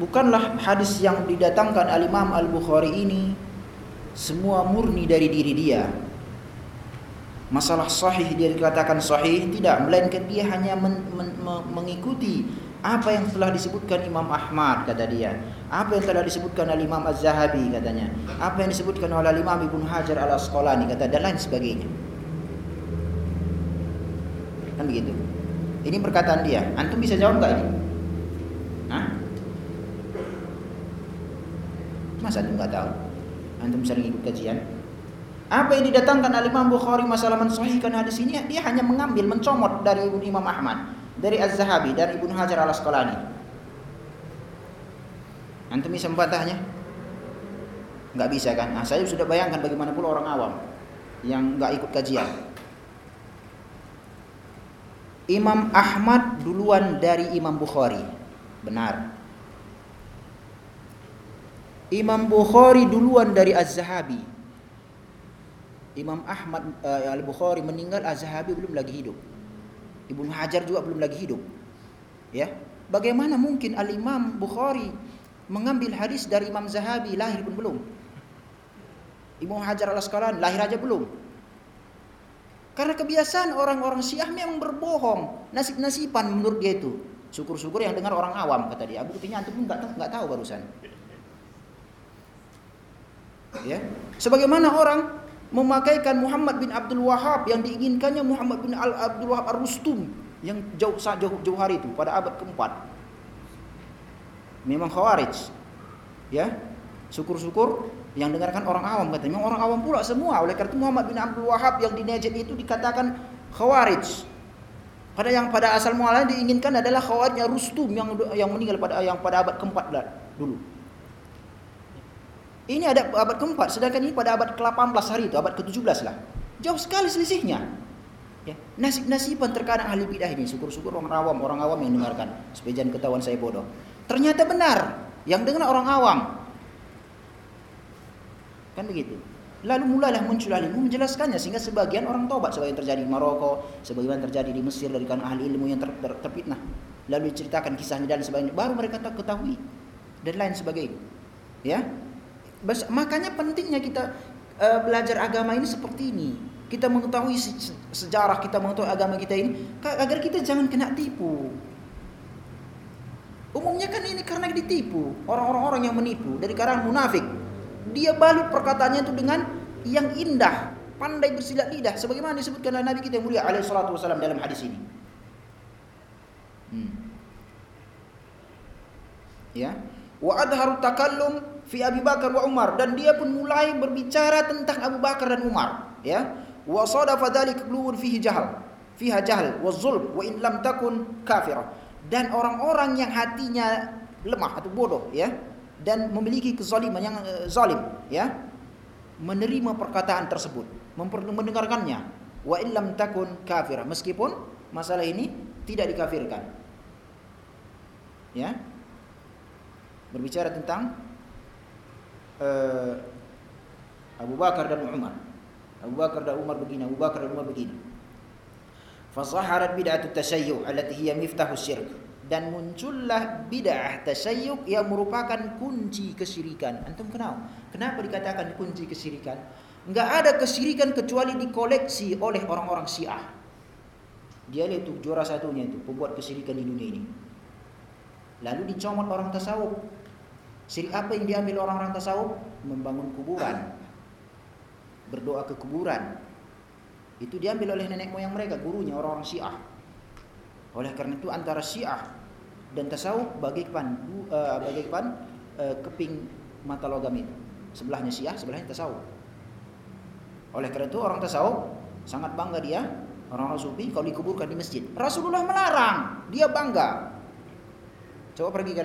S2: bukanlah hadis yang didatangkan Al Imam Al Bukhari ini semua murni dari diri dia. Masalah sahih dia dikatakan sahih tidak, melainkan dia hanya men, men, men, mengikuti Apa yang telah disebutkan Imam Ahmad kata dia. Apa yang telah disebutkan oleh Imam Az-Zahabi katanya. Apa yang disebutkan oleh Imam Ibnu Hajar Al-Asqalani kata dan lain sebagainya. Kan begitu. Ini perkataan dia. Antum bisa jawab enggak ini? Hah? Masa antum enggak tahu? Antum sering ikut kajian? Apa yang didatangkan oleh Imam Bukhari masalah mensahihkan hadis ini dia hanya mengambil mencomot dari Imam Ahmad dari Az-Zahabi dan Ibnu Hajar Al-Asqalani. Antum bisa membantahnya? Enggak bisa kan? Nah, saya sudah bayangkan bagaimana pula orang awam yang enggak ikut kajian. Imam Ahmad duluan dari Imam Bukhari. Benar. Imam Bukhari duluan dari Az-Zahabi. Imam Ahmad uh, Al-Bukhari meninggal Az-Zahabi belum lagi hidup. Ibnu Hajar juga belum lagi hidup. Ya. Bagaimana mungkin Al-Imam Bukhari mengambil hadis dari Imam Zahabi lahir pun belum? Ibnu Hajar Al-Asqalani lahir aja belum. Karena kebiasaan orang-orang Syiah memang berbohong, nasib-nasiban menurut dia itu. Syukur-syukur yang dengar orang awam kata dia. Buktinya antum pun enggak tahu barusan. Ya. Sebagaimana orang memakaikan Muhammad bin Abdul Wahab yang diinginkannya Muhammad bin Al Abdul Wahab Ar-Rustum yang jauh jauh jauh hari itu pada abad keempat. Memang khawarij. Ya. Syukur-syukur yang dengarkan orang awam katanya. Memang orang awam pula semua. Oleh karena itu Muhammad bin Abdul Wahab yang di Najd itu dikatakan khawarij. Pada yang pada asal mulanya diinginkan adalah khawarijnya Rustum yang yang meninggal pada yang pada abad keempat dulu. Ini ada abad keempat, sedangkan ini pada abad ke-18 hari itu, abad ke-17 lah. Jauh sekali selisihnya. Ya, nasib-nasiban terkadang ahli bidah ini, syukur-syukur orang awam, orang awam yang dengarkan. Supaya ketahuan saya bodoh. Ternyata benar, yang dengar orang awam. Kan begitu. Lalu mulailah muncul ahli ilmu menjelaskannya sehingga sebagian orang tobat sebagian terjadi di Maroko, sebagian terjadi di Mesir dari kalangan ahli ilmu yang ter, ter. Lalu diceritakan kisahnya dan sebagainya, baru mereka tak ketahui dan lain sebagainya. Ya, Makanya pentingnya kita uh, belajar agama ini seperti ini. Kita mengetahui sejarah, kita mengetahui agama kita ini agar kita jangan kena tipu. Umumnya kan ini karena ditipu. Orang-orang orang yang menipu dari kalangan munafik. Dia balut perkataannya itu dengan yang indah, pandai bersilat lidah sebagaimana disebutkan oleh Nabi kita yang mulia alaihi salatu wasallam dalam hadis ini. Hmm. Ya. Wa adharu takallum fi Abi Bakar wa Umar. Dan dia pun mulai berbicara tentang Abu Bakar dan Umar ya. Wa sadafa dzalik qulubun fihi jahal fiha jahal wa zulm wa in lam takun kafirah. Dan orang-orang yang hatinya lemah atau bodoh ya dan memiliki kezaliman yang uh, zalim ya menerima perkataan tersebut mendengarkannya. Wa in lam takun kafirah. Meskipun masalah ini tidak dikafirkan ya. Berbicara tentang uh, Abu Bakar dan Umar. Abu Bakar dan Umar begini, Abu Bakar dan Umar begini. Fasaharat bid'atu tasyayyu' allati hiya miftahu syirk. Dan muncullah bid'ah tasyayyu' yang merupakan kunci kesyirikan. Antum kenal? Kenapa dikatakan kunci kesyirikan? Enggak ada kesyirikan kecuali dikoleksi oleh orang-orang Syiah. Dia itu juara satunya itu, pembuat kesyirikan di dunia ini. Lalu dicomot orang tasawuf Syirik apa yang diambil orang-orang tasawuf? Membangun kuburan. Berdoa ke kuburan. Itu diambil oleh nenek moyang mereka, gurunya orang-orang Syiah. Oleh karena itu antara Syiah dan tasawuf bagaikan uh, bagaikan uh, keping mata logam itu. Sebelahnya Syiah, sebelahnya tasawuf. Oleh karena itu orang tasawuf sangat bangga dia orang-orang sufi kalau dikuburkan di masjid. Rasulullah melarang, dia bangga. Coba pergi ke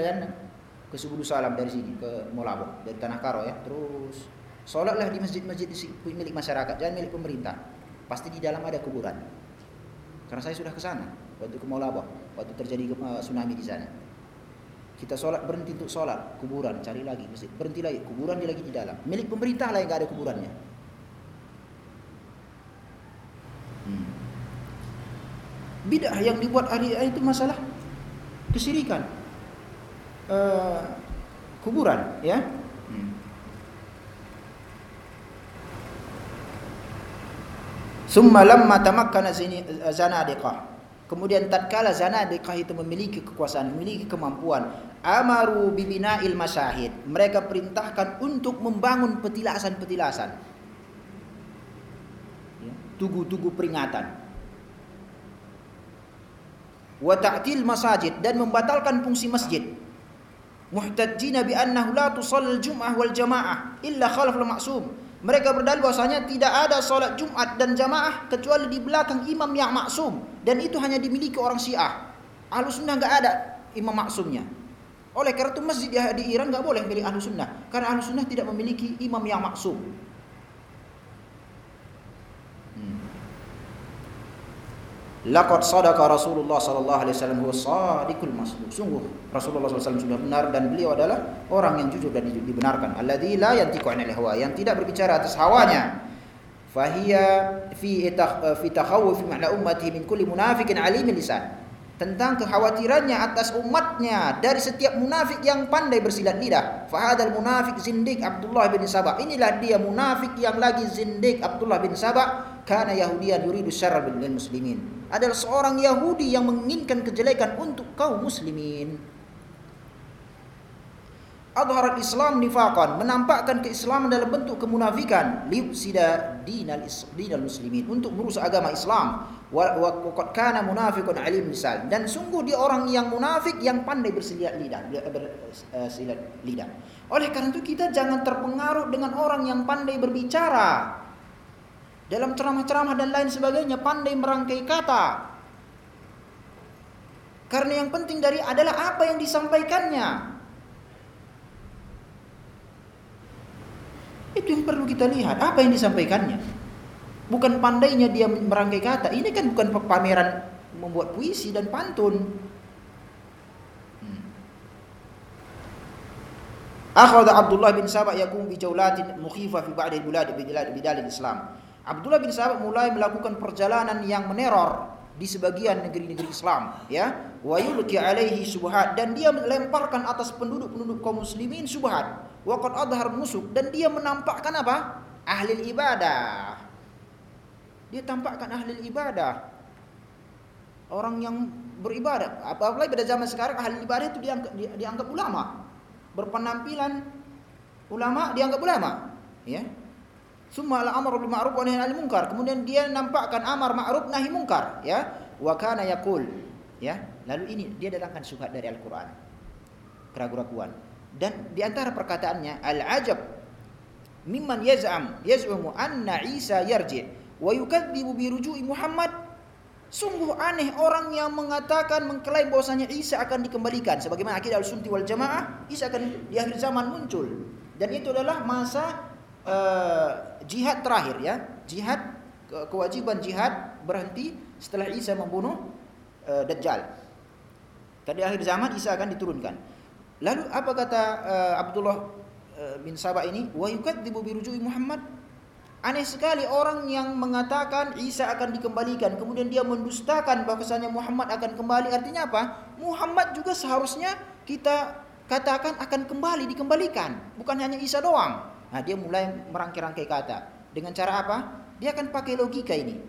S2: ke Subulu Salam dari sini ke Molabo dari Tanah Karo ya. Terus sholatlah di masjid-masjid milik masyarakat jangan milik pemerintah. Pasti di dalam ada kuburan. Karena saya sudah ke sana waktu ke Molabo waktu terjadi uh, tsunami di sana. Kita sholat berhenti untuk sholat kuburan cari lagi masjid. Berhenti lagi kuburan di lagi di dalam. Milik pemerintah lah yang gak ada kuburannya. Hmm. bidah yang dibuat hari itu masalah kesirikan uh, kuburan ya hmm. Summa lamma tamakkana zanadiqah Kemudian tatkala zanadiqah itu memiliki kekuasaan, memiliki kemampuan, amaru bibina'il masyahid. Mereka perintahkan untuk membangun petilasan-petilasan. Ya, tugu-tugu peringatan. Wa ta'til masajid dan membatalkan fungsi masjid. Muhtajjina bi annahu la jum'ah wal jamaah illa khalafal ma'sum. Mereka berdalil bahwasanya tidak ada salat Jumat dan jamaah kecuali di belakang imam yang maksum dan itu hanya dimiliki orang Syiah. Ahlus sunnah nggak ada imam maksumnya. Oleh karena itu masjid di Iran nggak boleh milik ahlu sunnah karena ahlu sunnah tidak memiliki imam yang maksum. Laqad sadaqa Rasulullah sallallahu alaihi wasallam huwa sadiqul masduq. Sungguh Rasulullah SAW sudah benar dan beliau adalah orang yang jujur dan dibenarkan. Alladzi la yantiqu 'anil hawa, yang tidak berbicara atas hawanya. Fahiya fi fi takhawuf ma'na ummati min kulli munafiqin alimin lisan tentang kekhawatirannya atas umatnya dari setiap munafik yang pandai bersilat lidah. Fahadal munafik zindik Abdullah bin Sabah. Inilah dia munafik yang lagi zindik Abdullah bin Sabah karena Yahudian yuridu syarra bil muslimin. Adalah seorang Yahudi yang menginginkan kejelekan untuk kaum muslimin. Adharat Islam nifaqan menampakkan keislaman dalam bentuk kemunafikan. Liusida dinal dinal muslimin untuk merusak agama Islam. Wa qad kana munafiqun alim misal. Dan sungguh dia orang yang munafik yang pandai bersilat lidah bersilat eh, lidah. Oleh karena itu kita jangan terpengaruh dengan orang yang pandai berbicara dalam ceramah-ceramah dan lain sebagainya pandai merangkai kata karena yang penting dari adalah apa yang disampaikannya Itu yang perlu kita lihat. Apa yang disampaikannya? Bukan pandainya dia merangkai kata. Ini kan bukan pameran membuat puisi dan pantun. Hmm. Akhadha Abdullah bin Sabah yakum bi jawlatin mukhifa fi ba'd al-bulad bidal Islam. Abdullah bin Sabah mulai melakukan perjalanan yang meneror di sebagian negeri-negeri Islam, ya. Wa yulqi alaihi subhat dan dia melemparkan atas penduduk-penduduk kaum muslimin subhat Waqad adhar nusuk dan dia menampakkan apa? Ahli ibadah. Dia tampakkan ahli ibadah. Orang yang beribadah. Apalagi pada zaman sekarang ahli ibadah itu dianggap, dianggap ulama. Berpenampilan ulama dianggap ulama, ya. Summa al amr bil ma'ruf wa nahy anil munkar. Kemudian dia nampakkan amar ma'ruf nahi munkar, ya. Wa kana yaqul, ya. Lalu ini dia datangkan subhat dari Al-Qur'an. Keraguan-keraguan. Dan di antara perkataannya al-ajab mimman yaz'am yaz'umu anna Isa yarji wa yukadzibu bi ruju'i Muhammad Sungguh aneh orang yang mengatakan mengklaim bahwasanya Isa akan dikembalikan sebagaimana akidah al-sunni wal jamaah Isa akan di akhir zaman muncul dan itu adalah masa uh, jihad terakhir ya jihad kewajiban jihad berhenti setelah Isa membunuh uh, Dajjal Tadi akhir zaman Isa akan diturunkan Lalu apa kata uh, Abdullah uh, bin Sabah ini? Wa yukadzibu Muhammad. Aneh sekali orang yang mengatakan Isa akan dikembalikan kemudian dia mendustakan bahwasanya Muhammad akan kembali. Artinya apa? Muhammad juga seharusnya kita katakan akan kembali dikembalikan, bukan hanya Isa doang. Nah, dia mulai merangkai-rangkai kata. Dengan cara apa? Dia akan pakai logika ini.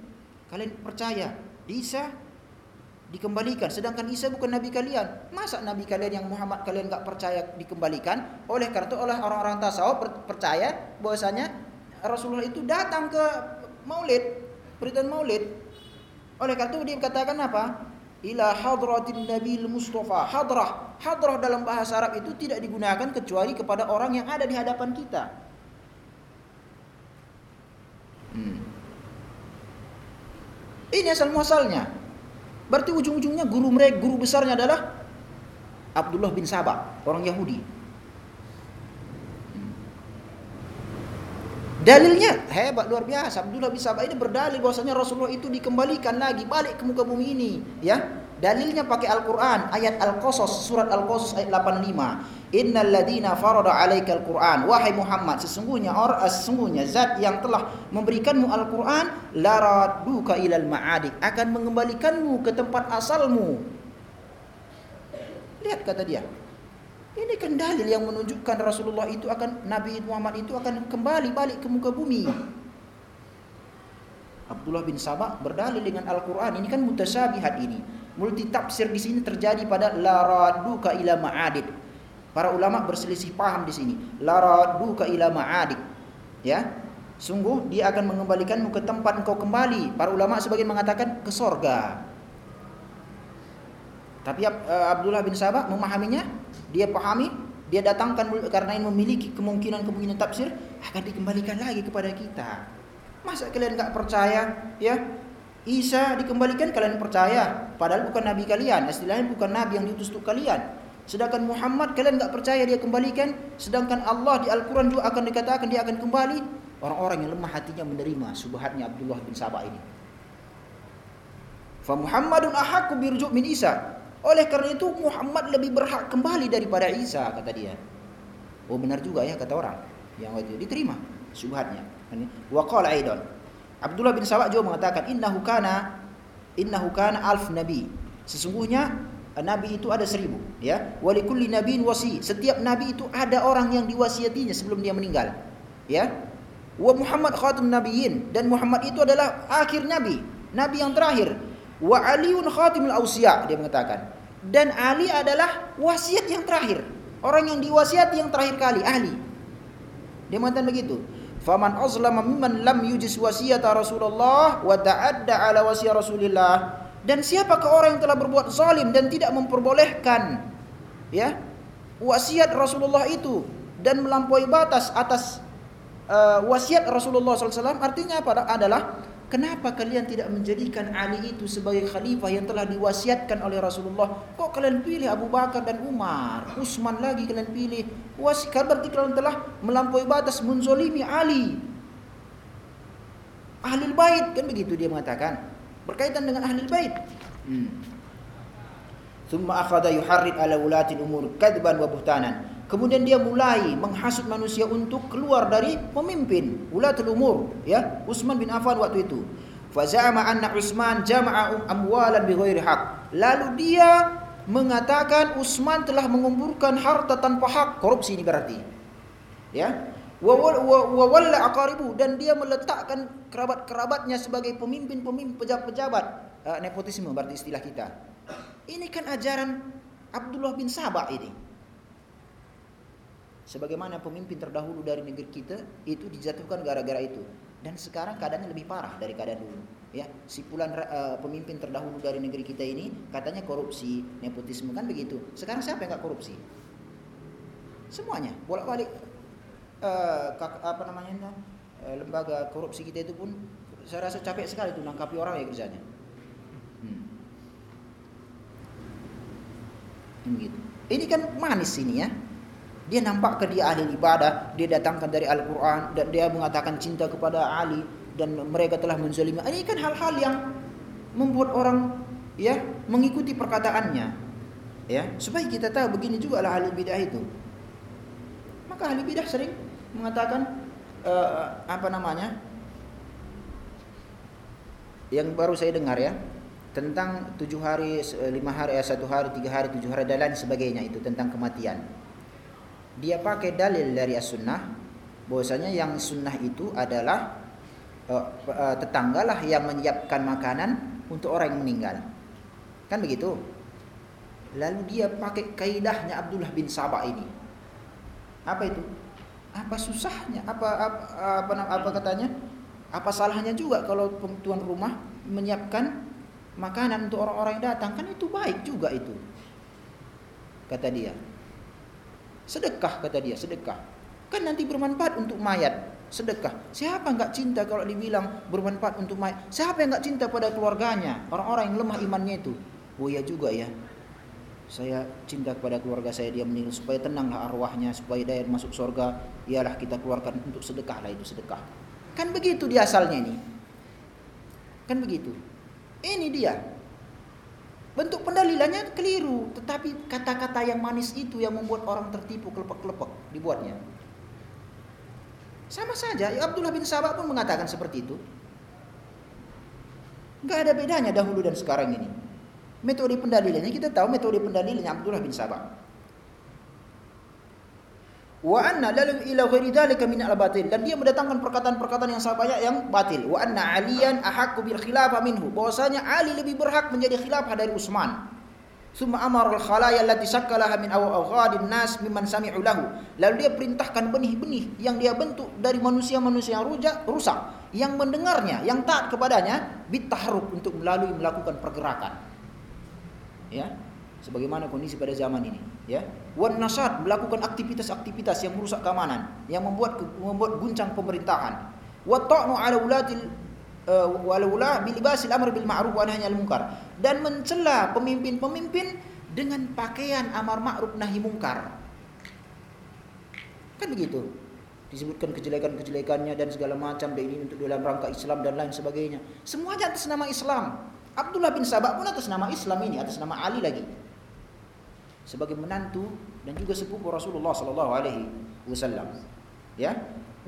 S2: Kalian percaya Isa dikembalikan. Sedangkan Isa bukan nabi kalian. Masa nabi kalian yang Muhammad kalian nggak percaya dikembalikan? Oleh karena itu oleh orang-orang tasawuf percaya bahwasanya Rasulullah itu datang ke Maulid beritaan Maulid. Oleh karena itu dia katakan apa? Ila hadratin nabil mustafa. Hadrah. Hadrah dalam bahasa Arab itu tidak digunakan kecuali kepada orang yang ada di hadapan kita hmm. ini asal muasalnya Berarti ujung-ujungnya guru mereka, guru besarnya adalah Abdullah bin Sabah, orang Yahudi. Dalilnya hebat luar biasa. Abdullah bin Sabah ini berdalil bahwasanya Rasulullah itu dikembalikan lagi balik ke muka bumi ini, ya. Dalilnya pakai Al-Qur'an, ayat Al-Qasas, surat Al-Qasas ayat 85. Innal ladina farada 'alaikal Qur'an, wahai Muhammad, sesungguhnya or sesungguhnya zat yang telah memberikanmu Al-Qur'an laraduka ilal ma'adik, akan mengembalikanmu ke tempat asalmu. Lihat kata dia. Ini kan dalil yang menunjukkan Rasulullah itu akan Nabi Muhammad itu akan kembali balik ke muka bumi. Abdullah bin Sabah berdalil dengan Al-Qur'an. Ini kan mutasyabihat ini. Multi tafsir di sini terjadi pada ka ila ma'adid. Para ulama berselisih paham di sini. ka ila ma'adid. Ya. Sungguh dia akan mengembalikanmu ke tempat engkau kembali. Para ulama sebagian mengatakan ke sorga. Tapi uh, Abdullah bin Sabah memahaminya, dia pahami, dia datangkan karena ini memiliki kemungkinan-kemungkinan tafsir akan dikembalikan lagi kepada kita. Masa kalian nggak percaya? Ya, Isa dikembalikan kalian percaya, padahal bukan nabi kalian. Istilahnya bukan nabi yang diutus untuk kalian. Sedangkan Muhammad kalian nggak percaya dia kembalikan, sedangkan Allah di Al-Quran juga akan dikatakan dia akan kembali. Orang-orang yang lemah hatinya menerima subhatnya Abdullah bin Sabah ini. Fa Muhammadun ahakku birjuk min Isa. Oleh karena itu Muhammad lebih berhak kembali daripada Isa kata dia. Oh benar juga ya kata orang yang waktu itu diterima subhatnya. Wa qala aidan. Abdullah bin Sabah juga mengatakan innahu kana innahu kana alf nabi. Sesungguhnya eh, nabi itu ada seribu ya. Wa likulli nabiyyin wasi. Setiap nabi itu ada orang yang diwasiatinya sebelum dia meninggal. Ya. Wa Muhammad khatam nabiyyin dan Muhammad itu adalah akhir nabi, nabi yang terakhir. Wa Aliun khatimul ausiya dia mengatakan. Dan Ali adalah wasiat yang terakhir. Orang yang diwasiati yang terakhir kali, ahli. Dia mengatakan begitu. Faman azlama mimman lam yujis wasiyata Rasulullah wa ta'adda ala wasiyah Rasulillah. Dan siapakah orang yang telah berbuat zalim dan tidak memperbolehkan ya wasiat Rasulullah itu dan melampaui batas atas uh, wasiat Rasulullah SAW artinya apa adalah Kenapa kalian tidak menjadikan Ali itu sebagai khalifah yang telah diwasiatkan oleh Rasulullah? Kok kalian pilih Abu Bakar dan Umar? Utsman lagi kalian pilih. Wasiat berarti kalian telah melampaui batas menzolimi Ali. Ahlul bait kan begitu dia mengatakan. Berkaitan dengan ahlul bait. Hmm. Thumma akhadha yuharrid ala ulatil umur kadban wa buhtanan. Kemudian dia mulai menghasut manusia untuk keluar dari pemimpin ulatul umur, ya, Utsman bin Affan waktu itu. Faza'ama anna Utsman jama'a amwalan bighairi haq. Lalu dia mengatakan Utsman telah mengumpulkan harta tanpa hak, korupsi ini berarti. Ya. Wa walla aqaribu dan dia meletakkan kerabat-kerabatnya sebagai pemimpin-pemimpin pejabat-pejabat. Uh, nepotisme berarti istilah kita. Ini kan ajaran Abdullah bin Sabah ini sebagaimana pemimpin terdahulu dari negeri kita itu dijatuhkan gara-gara itu. Dan sekarang keadaannya lebih parah dari keadaan dulu ya. Sipulan uh, pemimpin terdahulu dari negeri kita ini katanya korupsi nepotisme kan begitu. Sekarang siapa yang nggak korupsi? Semuanya. Bolak-balik uh, apa namanya uh, lembaga korupsi kita itu pun saya rasa capek sekali tuh nangkapi orang ya kerjanya. Hmm. ini kan manis ini ya dia nampak ke dia ahli ibadah, dia datangkan dari Al-Quran dan dia mengatakan cinta kepada Ali dan mereka telah menzalimi. Ini kan hal-hal yang membuat orang ya mengikuti perkataannya, ya supaya kita tahu begini juga lah ahli bidah itu. Maka ahli bidah sering mengatakan uh, apa namanya yang baru saya dengar ya tentang tujuh hari, lima hari, satu hari, tiga hari, tujuh hari dan lain sebagainya itu tentang kematian dia pakai dalil dari as-sunnah bahwasanya yang sunnah itu adalah uh, uh, tetanggalah yang menyiapkan makanan untuk orang yang meninggal. Kan begitu? Lalu dia pakai kaidahnya Abdullah bin Sabah ini. Apa itu? Apa susahnya? Apa apa apa, apa katanya? Apa salahnya juga kalau tuan rumah menyiapkan makanan untuk orang-orang yang datang? Kan itu baik juga itu. Kata dia. Sedekah kata dia, sedekah. Kan nanti bermanfaat untuk mayat. Sedekah. Siapa nggak cinta kalau dibilang bermanfaat untuk mayat? Siapa yang nggak cinta pada keluarganya? Orang-orang yang lemah imannya itu. Oh ya juga ya. Saya cinta kepada keluarga saya dia meninggal supaya tenanglah arwahnya, supaya dia masuk surga. Ialah kita keluarkan untuk sedekah lah itu sedekah. Kan begitu dia asalnya ini. Kan begitu. Ini dia Bentuk pendalilannya keliru, tetapi kata-kata yang manis itu yang membuat orang tertipu kelepek-kelepek dibuatnya. Sama saja, ya Abdullah bin Sabah pun mengatakan seperti itu. Gak ada bedanya dahulu dan sekarang ini. Metode pendalilannya kita tahu metode pendalilannya Abdullah bin Sabah. Wa anna lalu ila ghairi dzalika min al-batil. Dan dia mendatangkan perkataan-perkataan yang sangat banyak yang batil. Wa anna aliyan ahaqqu bil khilafah minhu. Bahwasanya Ali lebih berhak menjadi khilafah dari Utsman Summa amara al-khalaya allati sakkalaha min awghadin nas mimman sami'u lahu. Lalu dia perintahkan benih-benih yang dia bentuk dari manusia-manusia yang rujak, rusak, yang mendengarnya, yang taat kepadanya, bitahruk untuk melalui melakukan pergerakan. Ya, sebagaimana kondisi pada zaman ini, ya. Wan nasad melakukan aktivitas-aktivitas yang merusak keamanan, yang membuat membuat guncang pemerintahan. Wa ta'nu ala ulatil uh, walaula bilibasil amr bil ma'ruf wa nahy munkar dan mencela pemimpin-pemimpin dengan pakaian amar ma'ruf nahi mungkar. Kan begitu. Disebutkan kejelekan-kejelekannya dan segala macam dan ini untuk dalam rangka Islam dan lain sebagainya. Semuanya atas nama Islam. Abdullah bin Sabah pun atas nama Islam ini, atas nama Ali lagi. Sebagai menantu dan juga sepupu Rasulullah sallallahu alaihi wasallam. Ya,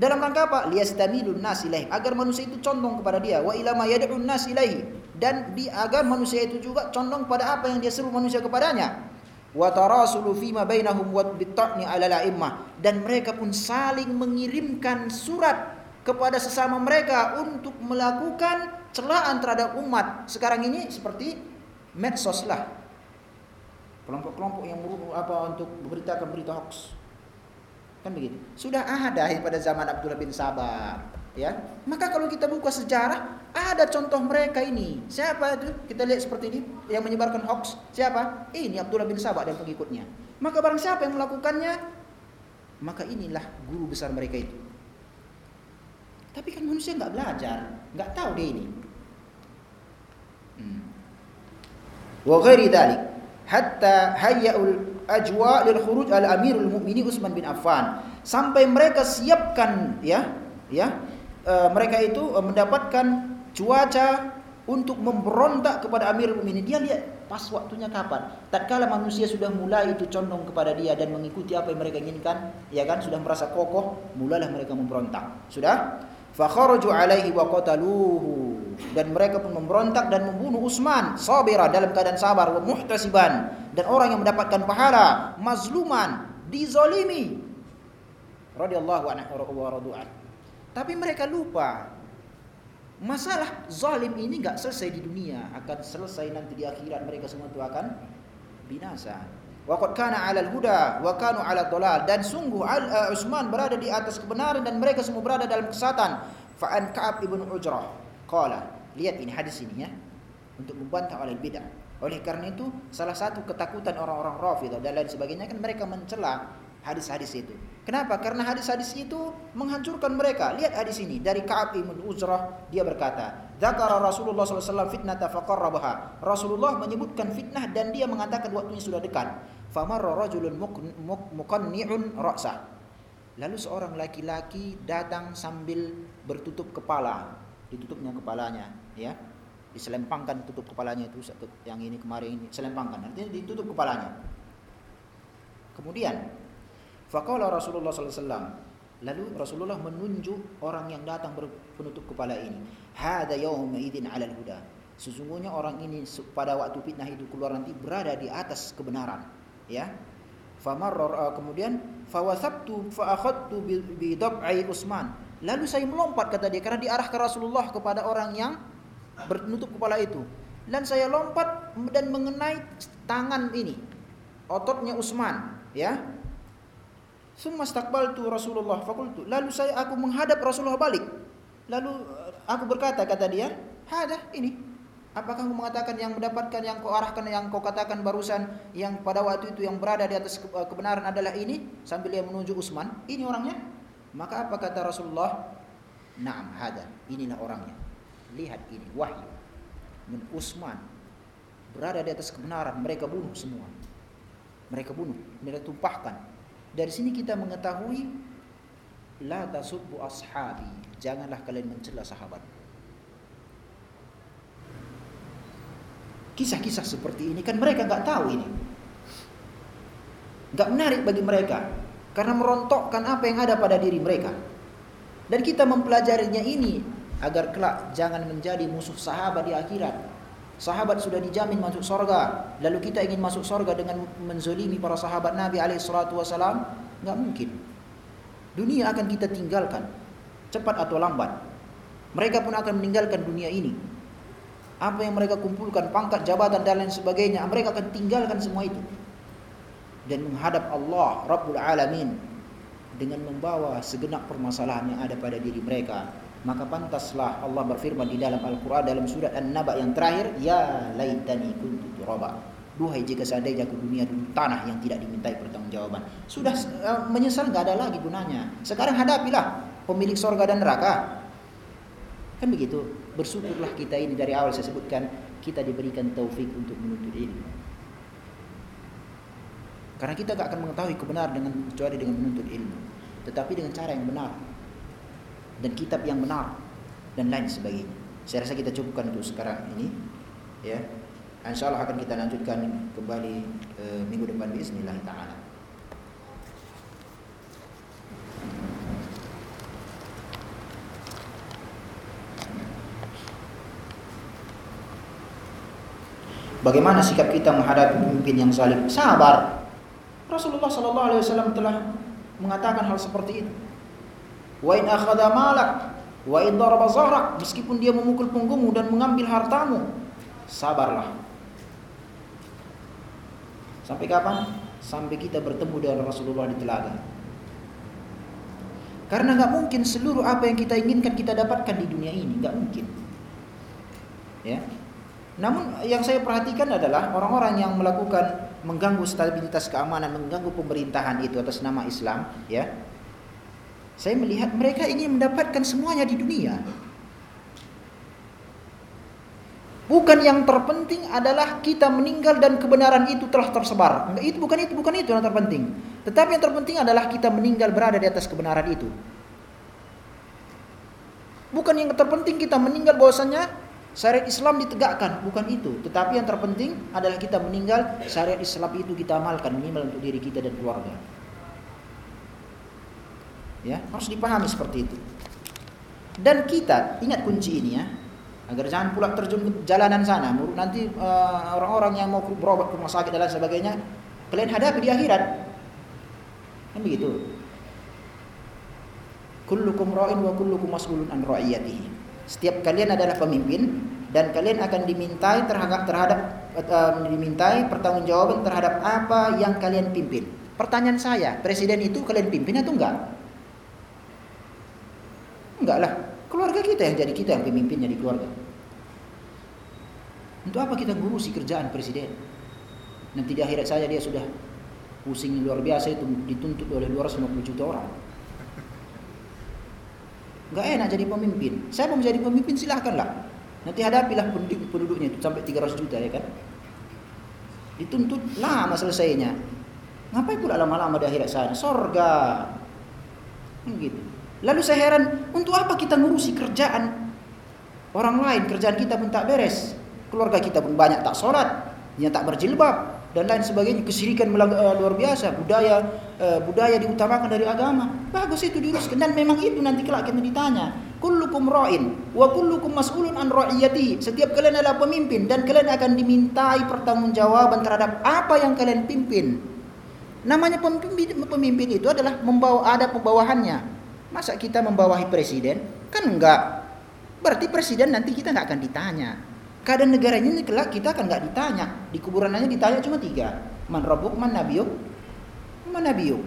S2: dalam rangka apa? Liyastamilun nas ilaih. Agar manusia itu condong kepada dia. Wa ila ma yad'un nas ilaihi. Dan di, agar manusia itu juga condong pada apa yang dia seru manusia kepadanya. Wa tarasulu fima bainahum wa bitta'ni ala. Dan mereka pun saling mengirimkan surat kepada sesama mereka untuk melakukan celaan terhadap umat. Sekarang ini seperti medsos lah. Kelompok-kelompok yang apa untuk memberitakan berita hoax Kan begitu. Sudah ada pada zaman Abdullah bin Sabar, ya. Maka kalau kita buka sejarah, ada contoh mereka ini. Siapa itu? Kita lihat seperti ini yang menyebarkan hoax. Siapa? Ini Abdullah bin Sabar dan pengikutnya. Maka barang siapa yang melakukannya, maka inilah guru besar mereka itu. Tapi kan manusia nggak belajar, nggak tahu dia ini. Hmm. Wa ghairi hatta hayya'ul ajwa lil khuruj al amirul mukminin Utsman bin Affan. Sampai mereka siapkan ya ya e, mereka itu e, mendapatkan cuaca untuk memberontak kepada Amirul Mukminin dia lihat pas waktunya kapan? Tatkala manusia sudah mulai itu condong kepada dia dan mengikuti apa yang mereka inginkan ya kan sudah merasa kokoh mulailah mereka memberontak. Sudah fakharaju alaihi wa qataluhu. Dan mereka pun memberontak dan membunuh Utsman sabira dalam keadaan sabar wa muhtasiban. Dan orang yang mendapatkan pahala mazluman dizalimi. Radhiyallahu anhu wa radu'an tapi mereka lupa masalah zalim ini enggak selesai di dunia. Akan selesai nanti di akhirat mereka semua itu akan binasa Waqad kana 'alal huda wa kanu 'ala dhalal dan sungguh Al uh, Utsman berada di atas kebenaran dan mereka semua berada dalam kesesatan. Fa an Ka'ab ibn Ujrah qala, lihat ini hadis ini ya untuk membantah oleh bidah. Oleh karena itu, salah satu ketakutan orang-orang Rafidhah dan lain sebagainya kan mereka mencela hadis-hadis itu. Kenapa? Karena hadis-hadis itu menghancurkan mereka. Lihat hadis ini dari Ka'ab bin Uzrah dia berkata, "Dzakara Rasulullah SAW fitnata faqarrabaha." Rasulullah menyebutkan fitnah dan dia mengatakan waktunya sudah dekat. Famarra rajulun muqanni'un ra'sah. Lalu seorang laki-laki datang sambil bertutup kepala, ditutupnya kepalanya, ya. Diselempangkan tutup kepalanya itu yang ini kemarin ini selempangkan. Artinya ditutup kepalanya. Kemudian faqala Rasulullah SAW lalu Rasulullah menunjuk orang yang datang penutup kepala ini. Hada yauma idzin 'alal huda. Sesungguhnya orang ini pada waktu fitnah itu keluar nanti berada di atas kebenaran ya famarra kemudian fawasabtu fa akhadtu bi dab'i Utsman lalu saya melompat kata dia karena diarahkan Rasulullah kepada orang yang bernutup kepala itu dan saya lompat dan mengenai tangan ini ototnya Utsman ya Summa tu Rasulullah fakultu. Lalu saya aku menghadap Rasulullah balik. Lalu eh, aku berkata kata dia, "Hada ini. Apakah kamu mengatakan yang mendapatkan yang kau arahkan yang kau katakan barusan yang pada waktu itu yang berada di atas kebenaran adalah ini?" Sambil dia menunjuk Utsman, "Ini orangnya?" Maka apa kata Rasulullah? "Na'am, hada. Inilah orangnya." Lihat ini wahyu. Men Utsman berada di atas kebenaran, mereka bunuh semua. Mereka bunuh, mereka tumpahkan. Dari sini kita mengetahui la tasubbu ashabi. Janganlah kalian mencela sahabat. Kisah-kisah seperti ini kan mereka nggak tahu ini. Nggak menarik bagi mereka karena merontokkan apa yang ada pada diri mereka. Dan kita mempelajarinya ini agar kelak jangan menjadi musuh sahabat di akhirat. Sahabat sudah dijamin masuk surga, lalu kita ingin masuk surga dengan menzolimi para sahabat Nabi alaihi salatu wasalam, enggak mungkin. Dunia akan kita tinggalkan, cepat atau lambat. Mereka pun akan meninggalkan dunia ini. Apa yang mereka kumpulkan, pangkat, jabatan dan lain sebagainya, mereka akan tinggalkan semua itu. Dan menghadap Allah Rabbul Alamin dengan membawa segenap permasalahan yang ada pada diri mereka. Maka pantaslah Allah berfirman di dalam Al-Quran dalam surat An-Naba yang terakhir, Ya laitani kuntu turaba. Duhai jika seandainya aku dunia dulu tanah yang tidak dimintai pertanggungjawaban. Sudah uh, menyesal nggak ada lagi gunanya. Sekarang hadapilah pemilik sorga dan neraka. Kan begitu. Bersyukurlah kita ini dari awal saya sebutkan kita diberikan taufik untuk menuntut ilmu. Karena kita gak akan mengetahui kebenaran dengan kecuali dengan menuntut ilmu, tetapi dengan cara yang benar dan kitab yang benar dan lain sebagainya. Saya rasa kita cukupkan untuk sekarang ini, ya. Insya Allah akan kita lanjutkan kembali e, minggu depan Bismillah Taala. Bagaimana sikap kita menghadapi pemimpin yang zalim? Sabar. Rasulullah Sallallahu Alaihi Wasallam telah mengatakan hal seperti itu. Wa in akhadha malak wa in daraba zahrak, meskipun dia memukul punggungmu dan mengambil hartamu, sabarlah. Sampai kapan? Sampai kita bertemu dengan Rasulullah di telaga. Karena nggak mungkin seluruh apa yang kita inginkan kita dapatkan di dunia ini, nggak mungkin. Ya. Namun yang saya perhatikan adalah orang-orang yang melakukan mengganggu stabilitas keamanan, mengganggu pemerintahan itu atas nama Islam, ya. Saya melihat mereka ingin mendapatkan semuanya di dunia. Bukan yang terpenting adalah kita meninggal dan kebenaran itu telah tersebar. Itu bukan itu, bukan itu yang terpenting. Tetapi yang terpenting adalah kita meninggal berada di atas kebenaran itu. Bukan yang terpenting kita meninggal bahwasanya syariat Islam ditegakkan, bukan itu. Tetapi yang terpenting adalah kita meninggal syariat Islam itu kita amalkan minimal untuk diri kita dan keluarga. Ya, harus dipahami seperti itu. Dan kita ingat kunci ini ya, agar jangan pula terjun ke jalanan sana nanti eh, orang-orang uh, yang mau berobat ke rumah sakit dan lain sebagainya kalian hadapi di akhirat kan begitu kullukum ra'in wa kullukum mas'ulun an ra'iyatihi setiap kalian adalah pemimpin dan kalian akan dimintai terhadap terhadap uh, dimintai pertanggungjawaban terhadap apa yang kalian pimpin pertanyaan saya presiden itu kalian pimpin atau enggak enggak lah keluarga kita yang jadi kita yang pemimpinnya di keluarga untuk apa kita ngurusi kerjaan presiden? Nanti di akhirat saja dia sudah pusing luar biasa itu dituntut oleh 250 juta orang. Gak enak jadi pemimpin. Saya mau menjadi pemimpin silahkanlah. Nanti hadapilah penduduk penduduknya itu sampai 300 juta ya kan. Dituntut lama selesainya. Ngapain pula lama-lama di akhirat sana? Sorga. Gitu. Lalu saya heran, untuk apa kita ngurusi kerjaan orang lain? Kerjaan kita pun tak beres keluarga kita pun banyak tak sholat, yang tak berjilbab dan lain sebagainya. Kesirikan uh, luar biasa. Budaya uh, budaya diutamakan dari agama. Bagus itu diuruskan. Dan memang itu nanti kelak kita ditanya. Kullukum ra'in wa kullukum mas'ulun an ra'iyati. Setiap kalian adalah pemimpin dan kalian akan dimintai pertanggungjawaban terhadap apa yang kalian pimpin. Namanya pemimpin pemimpin itu adalah membawa ada pembawahannya. Masa kita membawahi presiden? Kan enggak. Berarti presiden nanti kita nggak akan ditanya Keadaan negara ini kelak kita akan nggak ditanya. Di kuburan aja ditanya cuma tiga. Man robuk, man nabiyuk, man nabiyuk.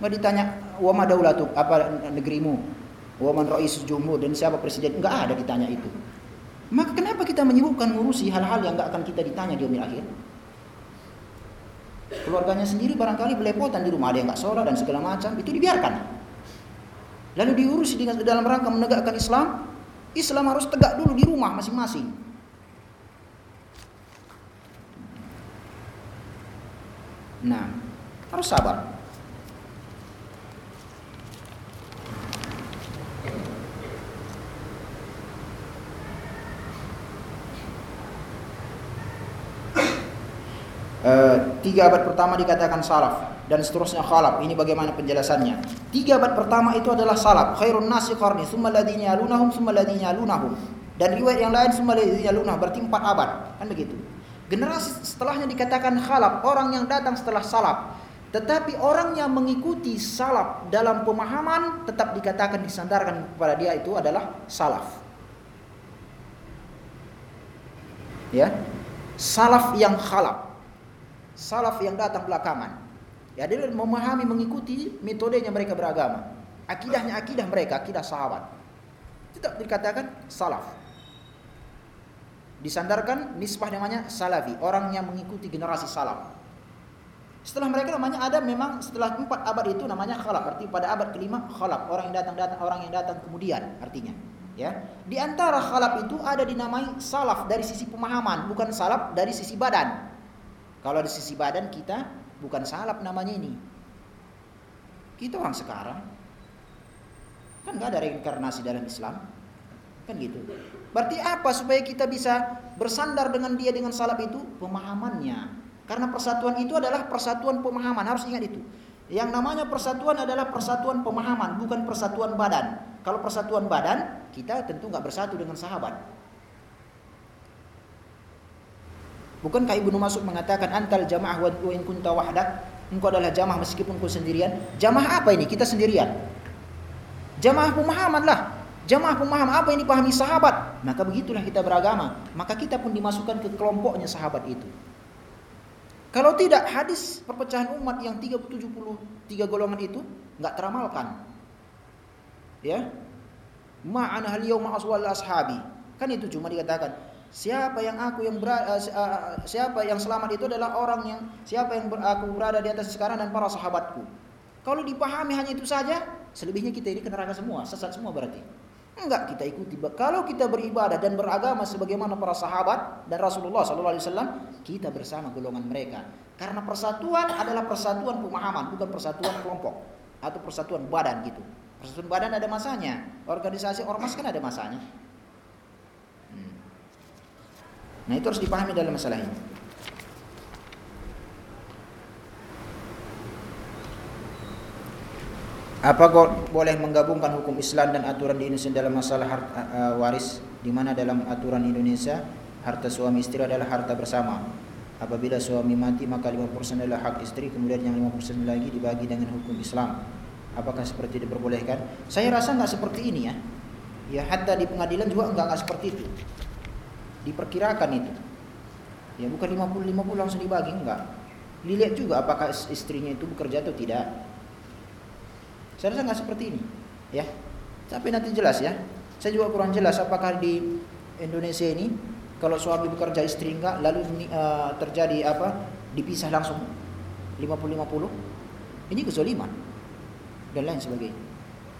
S2: Nggak ditanya, wa ma daulatuk, apa negerimu? Wa man ra'is jumhur dan siapa presiden? Nggak ada ditanya itu. Maka kenapa kita menyibukkan ngurusi hal-hal yang nggak akan kita ditanya di umil akhir? Keluarganya sendiri barangkali belepotan di rumah ada yang nggak sholat dan segala macam itu dibiarkan. Lalu diurusi dengan dalam rangka menegakkan Islam, Islam harus tegak dulu di rumah masing-masing. Nah, harus sabar. Uh, tiga abad pertama dikatakan salaf dan seterusnya khalaf. Ini bagaimana penjelasannya? Tiga abad pertama itu adalah salaf. Khairun nasi qarni, summa ladina yalunahum, summa ladina yalunahum. Dan riwayat yang lain summa ladina yalunah, berarti empat abad. Kan begitu. Generasi setelahnya dikatakan khalaf, orang yang datang setelah salaf. Tetapi orang yang mengikuti salaf dalam pemahaman tetap dikatakan disandarkan kepada dia itu adalah salaf. Ya. Salaf yang khalaf. Salaf yang datang belakangan. Ya, dia memahami mengikuti metodenya mereka beragama. Akidahnya akidah mereka, akidah sahabat. Tetap dikatakan salaf. Disandarkan nisbah namanya salafi, orang yang mengikuti generasi salaf. Setelah mereka namanya ada memang setelah empat abad itu namanya khalaf. Arti pada abad kelima khalaf orang yang datang datang orang yang datang kemudian artinya. Ya, di antara khalaf itu ada dinamai salaf dari sisi pemahaman, bukan salaf dari sisi badan. Kalau dari sisi badan kita bukan salaf namanya ini. Kita orang sekarang kan nggak ada reinkarnasi dalam Islam, kan gitu. Berarti apa supaya kita bisa bersandar dengan dia dengan salaf itu pemahamannya, karena persatuan itu adalah persatuan pemahaman, harus ingat itu. Yang namanya persatuan adalah persatuan pemahaman, bukan persatuan badan. Kalau persatuan badan, kita tentu nggak bersatu dengan sahabat. Bukankah Ibnu Mas'ud mengatakan antal jamaah wa in kunta wahdak? Engkau adalah jamaah meskipun kau sendirian. Jamaah apa ini? Kita sendirian. Jamaah pemahaman lah. Jamaah pemahaman apa yang dipahami sahabat. Maka begitulah kita beragama. Maka kita pun dimasukkan ke kelompoknya sahabat itu. Kalau tidak hadis perpecahan umat yang 373 golongan itu nggak teramalkan. Ya. Ma'ana hal yauma ashabi. Kan itu cuma dikatakan siapa yang aku yang berada, eh, uh, siapa yang selamat itu adalah orang yang siapa yang ber, aku berada di atas sekarang dan para sahabatku. Kalau dipahami hanya itu saja, selebihnya kita ini ke neraka semua, sesat semua berarti. Enggak kita ikuti. Kalau kita beribadah dan beragama sebagaimana para sahabat dan Rasulullah sallallahu alaihi wasallam, kita bersama golongan mereka. Karena persatuan adalah persatuan pemahaman, bukan persatuan kelompok atau persatuan badan gitu. Persatuan badan ada masanya. Organisasi ormas kan ada masanya. Hmm. Nah, itu harus dipahami dalam masalah ini. Apa boleh menggabungkan hukum Islam dan aturan di Indonesia dalam masalah harta, uh, waris di mana dalam aturan Indonesia harta suami istri adalah harta bersama. Apabila suami mati maka 5% adalah hak istri kemudian yang 5% lagi dibagi dengan hukum Islam. Apakah seperti diperbolehkan? Saya rasa nggak seperti ini ya. Ya hatta di pengadilan juga enggak enggak seperti itu. Diperkirakan itu. Ya bukan 50 50 langsung dibagi enggak. Dilihat juga apakah istrinya itu bekerja atau tidak. Saya rasa nggak seperti ini, ya. Tapi nanti jelas ya. Saya juga kurang jelas apakah di Indonesia ini kalau suami bekerja istri enggak lalu uh, terjadi apa dipisah langsung 50-50 ini kezaliman dan lain sebagainya.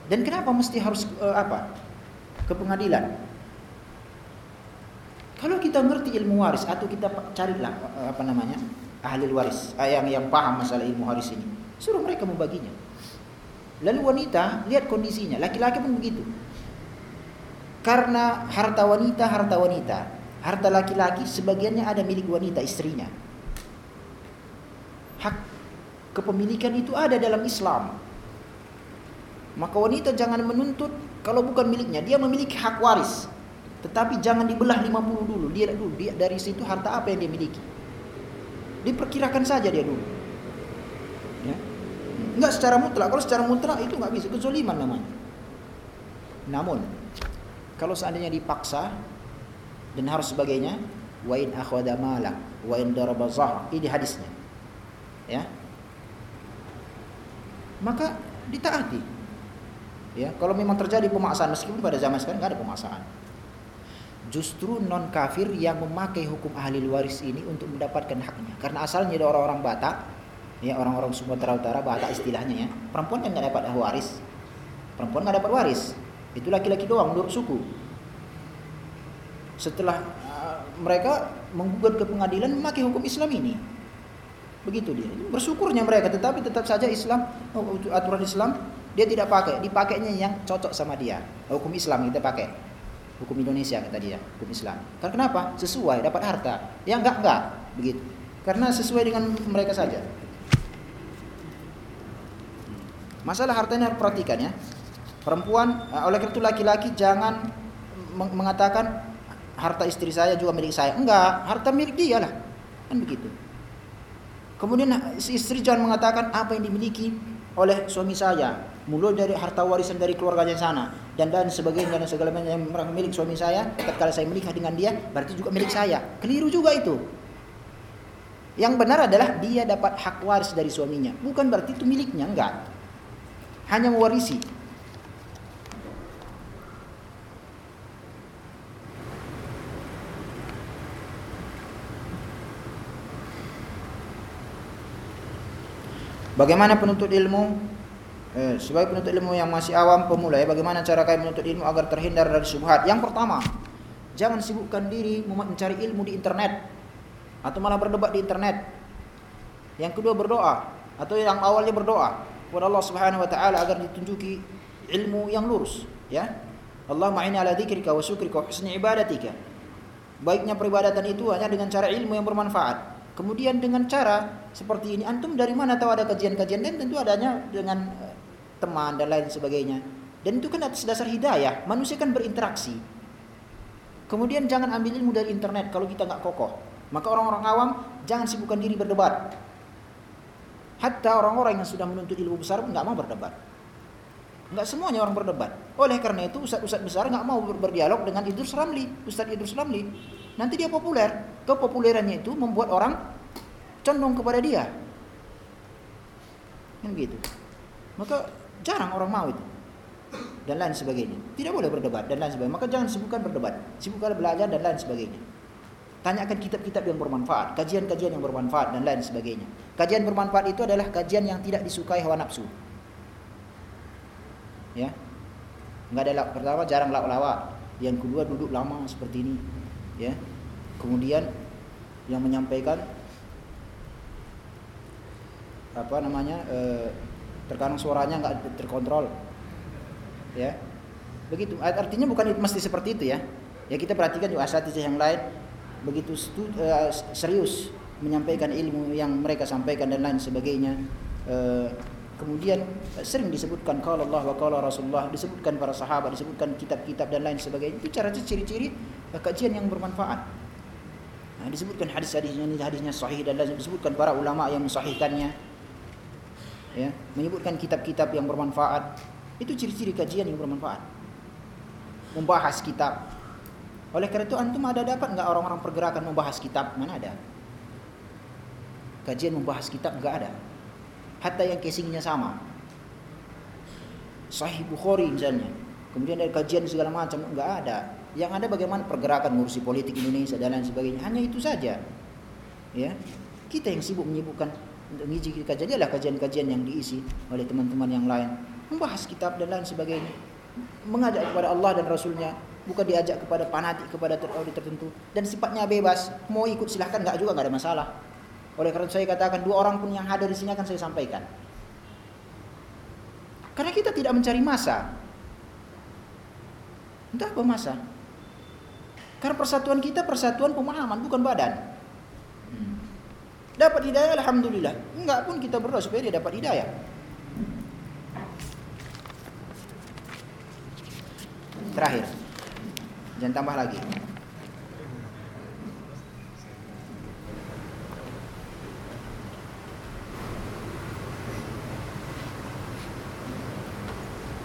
S2: Dan kenapa mesti harus uh, apa? ke pengadilan? Kalau kita ngerti ilmu waris atau kita carilah uh, apa namanya? ahli waris, uh, yang yang paham masalah ilmu waris ini, suruh mereka membaginya. Lalu wanita lihat kondisinya, laki-laki pun begitu. Karena harta wanita, harta wanita, harta laki-laki sebagiannya ada milik wanita istrinya. Hak kepemilikan itu ada dalam Islam. Maka wanita jangan menuntut kalau bukan miliknya, dia memiliki hak waris. Tetapi jangan dibelah 50 dulu, dia dulu dia dari situ harta apa yang dia miliki. Diperkirakan saja dia dulu. Ya. Enggak secara mutlak. Kalau secara mutlak itu nggak bisa kezoliman namanya. Namun kalau seandainya dipaksa dan harus sebagainya, wa in akhadha malak wa in daraba ini hadisnya. Ya. Maka ditaati. Ya, kalau memang terjadi pemaksaan meskipun pada zaman sekarang nggak ada pemaksaan. Justru non kafir yang memakai hukum ahli waris ini untuk mendapatkan haknya. Karena asalnya ada orang-orang Batak ya orang-orang Sumatera Utara bahasa istilahnya ya. Perempuan kan nggak dapat waris. Perempuan nggak dapat waris. Itu laki-laki doang menurut suku. Setelah uh, mereka menggugat ke pengadilan memakai hukum Islam ini. Begitu dia. Bersyukurnya mereka tetapi tetap saja Islam oh, aturan Islam dia tidak pakai. Dipakainya yang cocok sama dia. Hukum Islam kita pakai hukum Indonesia kata dia hukum Islam karena kenapa sesuai dapat harta ya enggak enggak begitu karena sesuai dengan mereka saja Masalah hartanya harus perhatikan ya. Perempuan, eh, oleh karena itu laki-laki jangan mengatakan harta istri saya juga milik saya. Enggak, harta milik dia lah. Kan begitu. Kemudian si istri jangan mengatakan apa yang dimiliki oleh suami saya, mulai dari harta warisan dari keluarganya sana dan dan sebagainya dan segala macam yang milik suami saya, ketika saya menikah dengan dia berarti juga milik saya. Keliru juga itu. Yang benar adalah dia dapat hak waris dari suaminya, bukan berarti itu miliknya, enggak. Hanya mewarisi. Bagaimana penuntut ilmu? Eh, sebagai penuntut ilmu yang masih awam pemula ya, bagaimana cara kalian menuntut ilmu agar terhindar dari subhat? Yang pertama, jangan sibukkan diri mencari ilmu di internet atau malah berdebat di internet. Yang kedua berdoa atau yang awalnya berdoa kepada Allah Subhanahu wa taala agar ditunjuki ilmu yang lurus, ya. Allah ma'ini ala dzikrika wa syukrika wa husni ibadatika. Baiknya peribadatan itu hanya dengan cara ilmu yang bermanfaat. Kemudian dengan cara seperti ini, antum dari mana tahu ada kajian-kajian dan tentu adanya dengan teman dan lain sebagainya. Dan itu kan atas dasar hidayah. Manusia kan berinteraksi. Kemudian jangan ambil ilmu dari internet kalau kita nggak kokoh. Maka orang-orang awam jangan sibukkan diri berdebat. Hatta orang-orang yang sudah menuntut ilmu besar nggak mau berdebat. Nggak semuanya orang berdebat. Oleh karena itu ustadz-ustadz besar nggak mau berdialog dengan Idrus Ramli, Ustadz Idrus Ramli. Nanti dia populer. Kepopulerannya itu membuat orang condong kepada dia. Kan gitu. Maka jarang orang mau itu. Dan lain sebagainya. Tidak boleh berdebat dan lain sebagainya. Maka jangan sibukkan berdebat. Sibukkan belajar dan lain sebagainya. Tanyakan kitab-kitab yang bermanfaat, kajian-kajian yang bermanfaat dan lain sebagainya. Kajian bermanfaat itu adalah kajian yang tidak disukai hawa nafsu. Ya. Enggak ada pertama jarang lak-lawak. Yang kedua duduk lama seperti ini, ya. Kemudian yang menyampaikan apa namanya eh, terkadang suaranya nggak terkontrol ya begitu artinya bukan mesti seperti itu ya ya kita perhatikan juga asatidz yang lain begitu uh, serius menyampaikan ilmu yang mereka sampaikan dan lain sebagainya. Uh, kemudian sering disebutkan kalau Allah wa kalau Rasulullah, disebutkan para sahabat, disebutkan kitab-kitab dan lain sebagainya. Itu cara ciri-ciri uh, kajian yang bermanfaat. Nah, disebutkan hadis-hadisnya hadisnya sahih dan lain disebutkan para ulama yang mensahihkannya. Ya, menyebutkan kitab-kitab yang bermanfaat. Itu ciri-ciri kajian yang bermanfaat. Membahas kitab, oleh karena itu antum ada dapat nggak orang-orang pergerakan membahas kitab? Mana ada? Kajian membahas kitab nggak ada. Hatta yang casingnya sama. Sahih Bukhari misalnya. Kemudian ada kajian segala macam nggak ada. Yang ada bagaimana pergerakan ngurusi politik Indonesia dan lain sebagainya. Hanya itu saja. Ya. Kita yang sibuk menyibukkan untuk ngiji kajian adalah kajian-kajian yang diisi oleh teman-teman yang lain. Membahas kitab dan lain sebagainya. Mengajak kepada Allah dan Rasulnya. Bukan diajak kepada fanatik kepada teori tertentu. Dan sifatnya bebas. Mau ikut silahkan nggak juga nggak ada masalah. Oleh karena saya katakan dua orang pun yang hadir di sini akan saya sampaikan. Karena kita tidak mencari masa. Entah apa masa. Karena persatuan kita persatuan pemahaman bukan badan. Dapat hidayah alhamdulillah. Enggak pun kita berdoa supaya dia dapat hidayah. Terakhir. Jangan tambah lagi.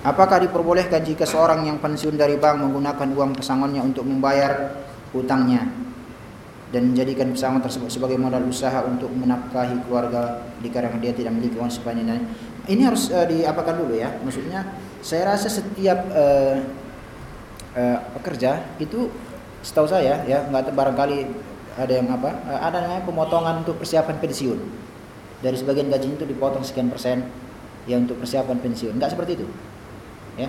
S2: Apakah diperbolehkan jika seorang yang pensiun dari bank menggunakan uang pesangonnya untuk membayar hutangnya dan menjadikan pesangon tersebut sebagai modal usaha untuk menafkahi keluarga dikarenakan dia tidak memiliki uang sepanjang ini harus uh, diapakan dulu ya. Maksudnya saya rasa setiap uh, uh, pekerja itu setahu saya ya nggak barangkali ada yang apa uh, ada namanya pemotongan untuk persiapan pensiun. Dari sebagian gaji itu dipotong sekian persen ya untuk persiapan pensiun. Nggak seperti itu ya.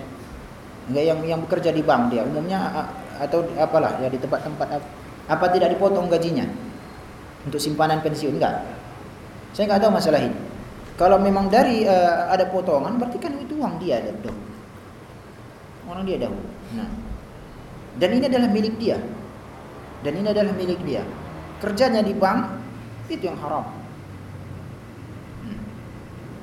S2: Nggak yang yang bekerja di bank dia umumnya atau apalah ya di tempat-tempat apa tidak dipotong gajinya untuk simpanan pensiun enggak saya nggak tahu masalah ini kalau memang dari uh, ada potongan berarti kan itu uang dia dong orang dia dahulu nah dan ini adalah milik dia. Dan ini adalah milik dia. Kerjanya di bank itu yang haram. Hmm.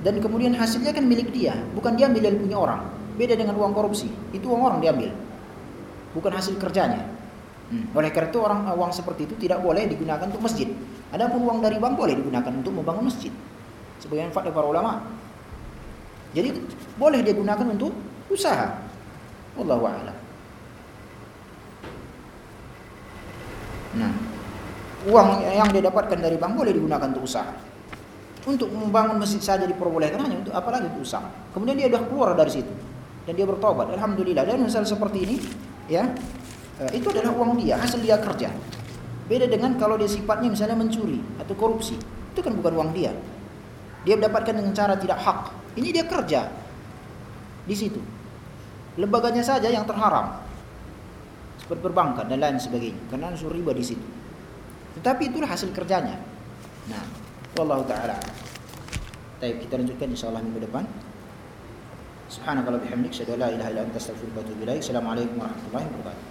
S2: Dan kemudian hasilnya kan milik dia, bukan dia ambil punya orang. Beda dengan uang korupsi, itu uang orang diambil, bukan hasil kerjanya. Hmm. Oleh karena itu orang uang seperti itu tidak boleh digunakan untuk masjid. Adapun uang dari bank boleh digunakan untuk membangun masjid. Sebagian fatwa para ulama. Jadi boleh dia gunakan untuk usaha. Wallahu a'lam. Nah, uang yang dia dapatkan dari bank boleh digunakan untuk usaha. Untuk membangun masjid saja diperbolehkan hanya untuk apalagi untuk usaha. Kemudian dia sudah keluar dari situ dan dia bertobat. Alhamdulillah. Dan misal seperti ini, ya, eh, itu adalah uang dia, hasil dia kerja. Beda dengan kalau dia sifatnya misalnya mencuri atau korupsi. Itu kan bukan uang dia. Dia mendapatkan dengan cara tidak hak. Ini dia kerja di situ. Lembaganya saja yang terharam. Seperti perbankan dan lain sebagainya. Karena unsur riba di situ. Tetapi itulah hasil kerjanya. Nah, wallahu taala. Baik, kita lanjutkan insyaallah minggu depan. Subhanakallah bihamdik, syada la ilaha illa anta astaghfiruka wa atubu ilaik. Assalamualaikum warahmatullahi wabarakatuh.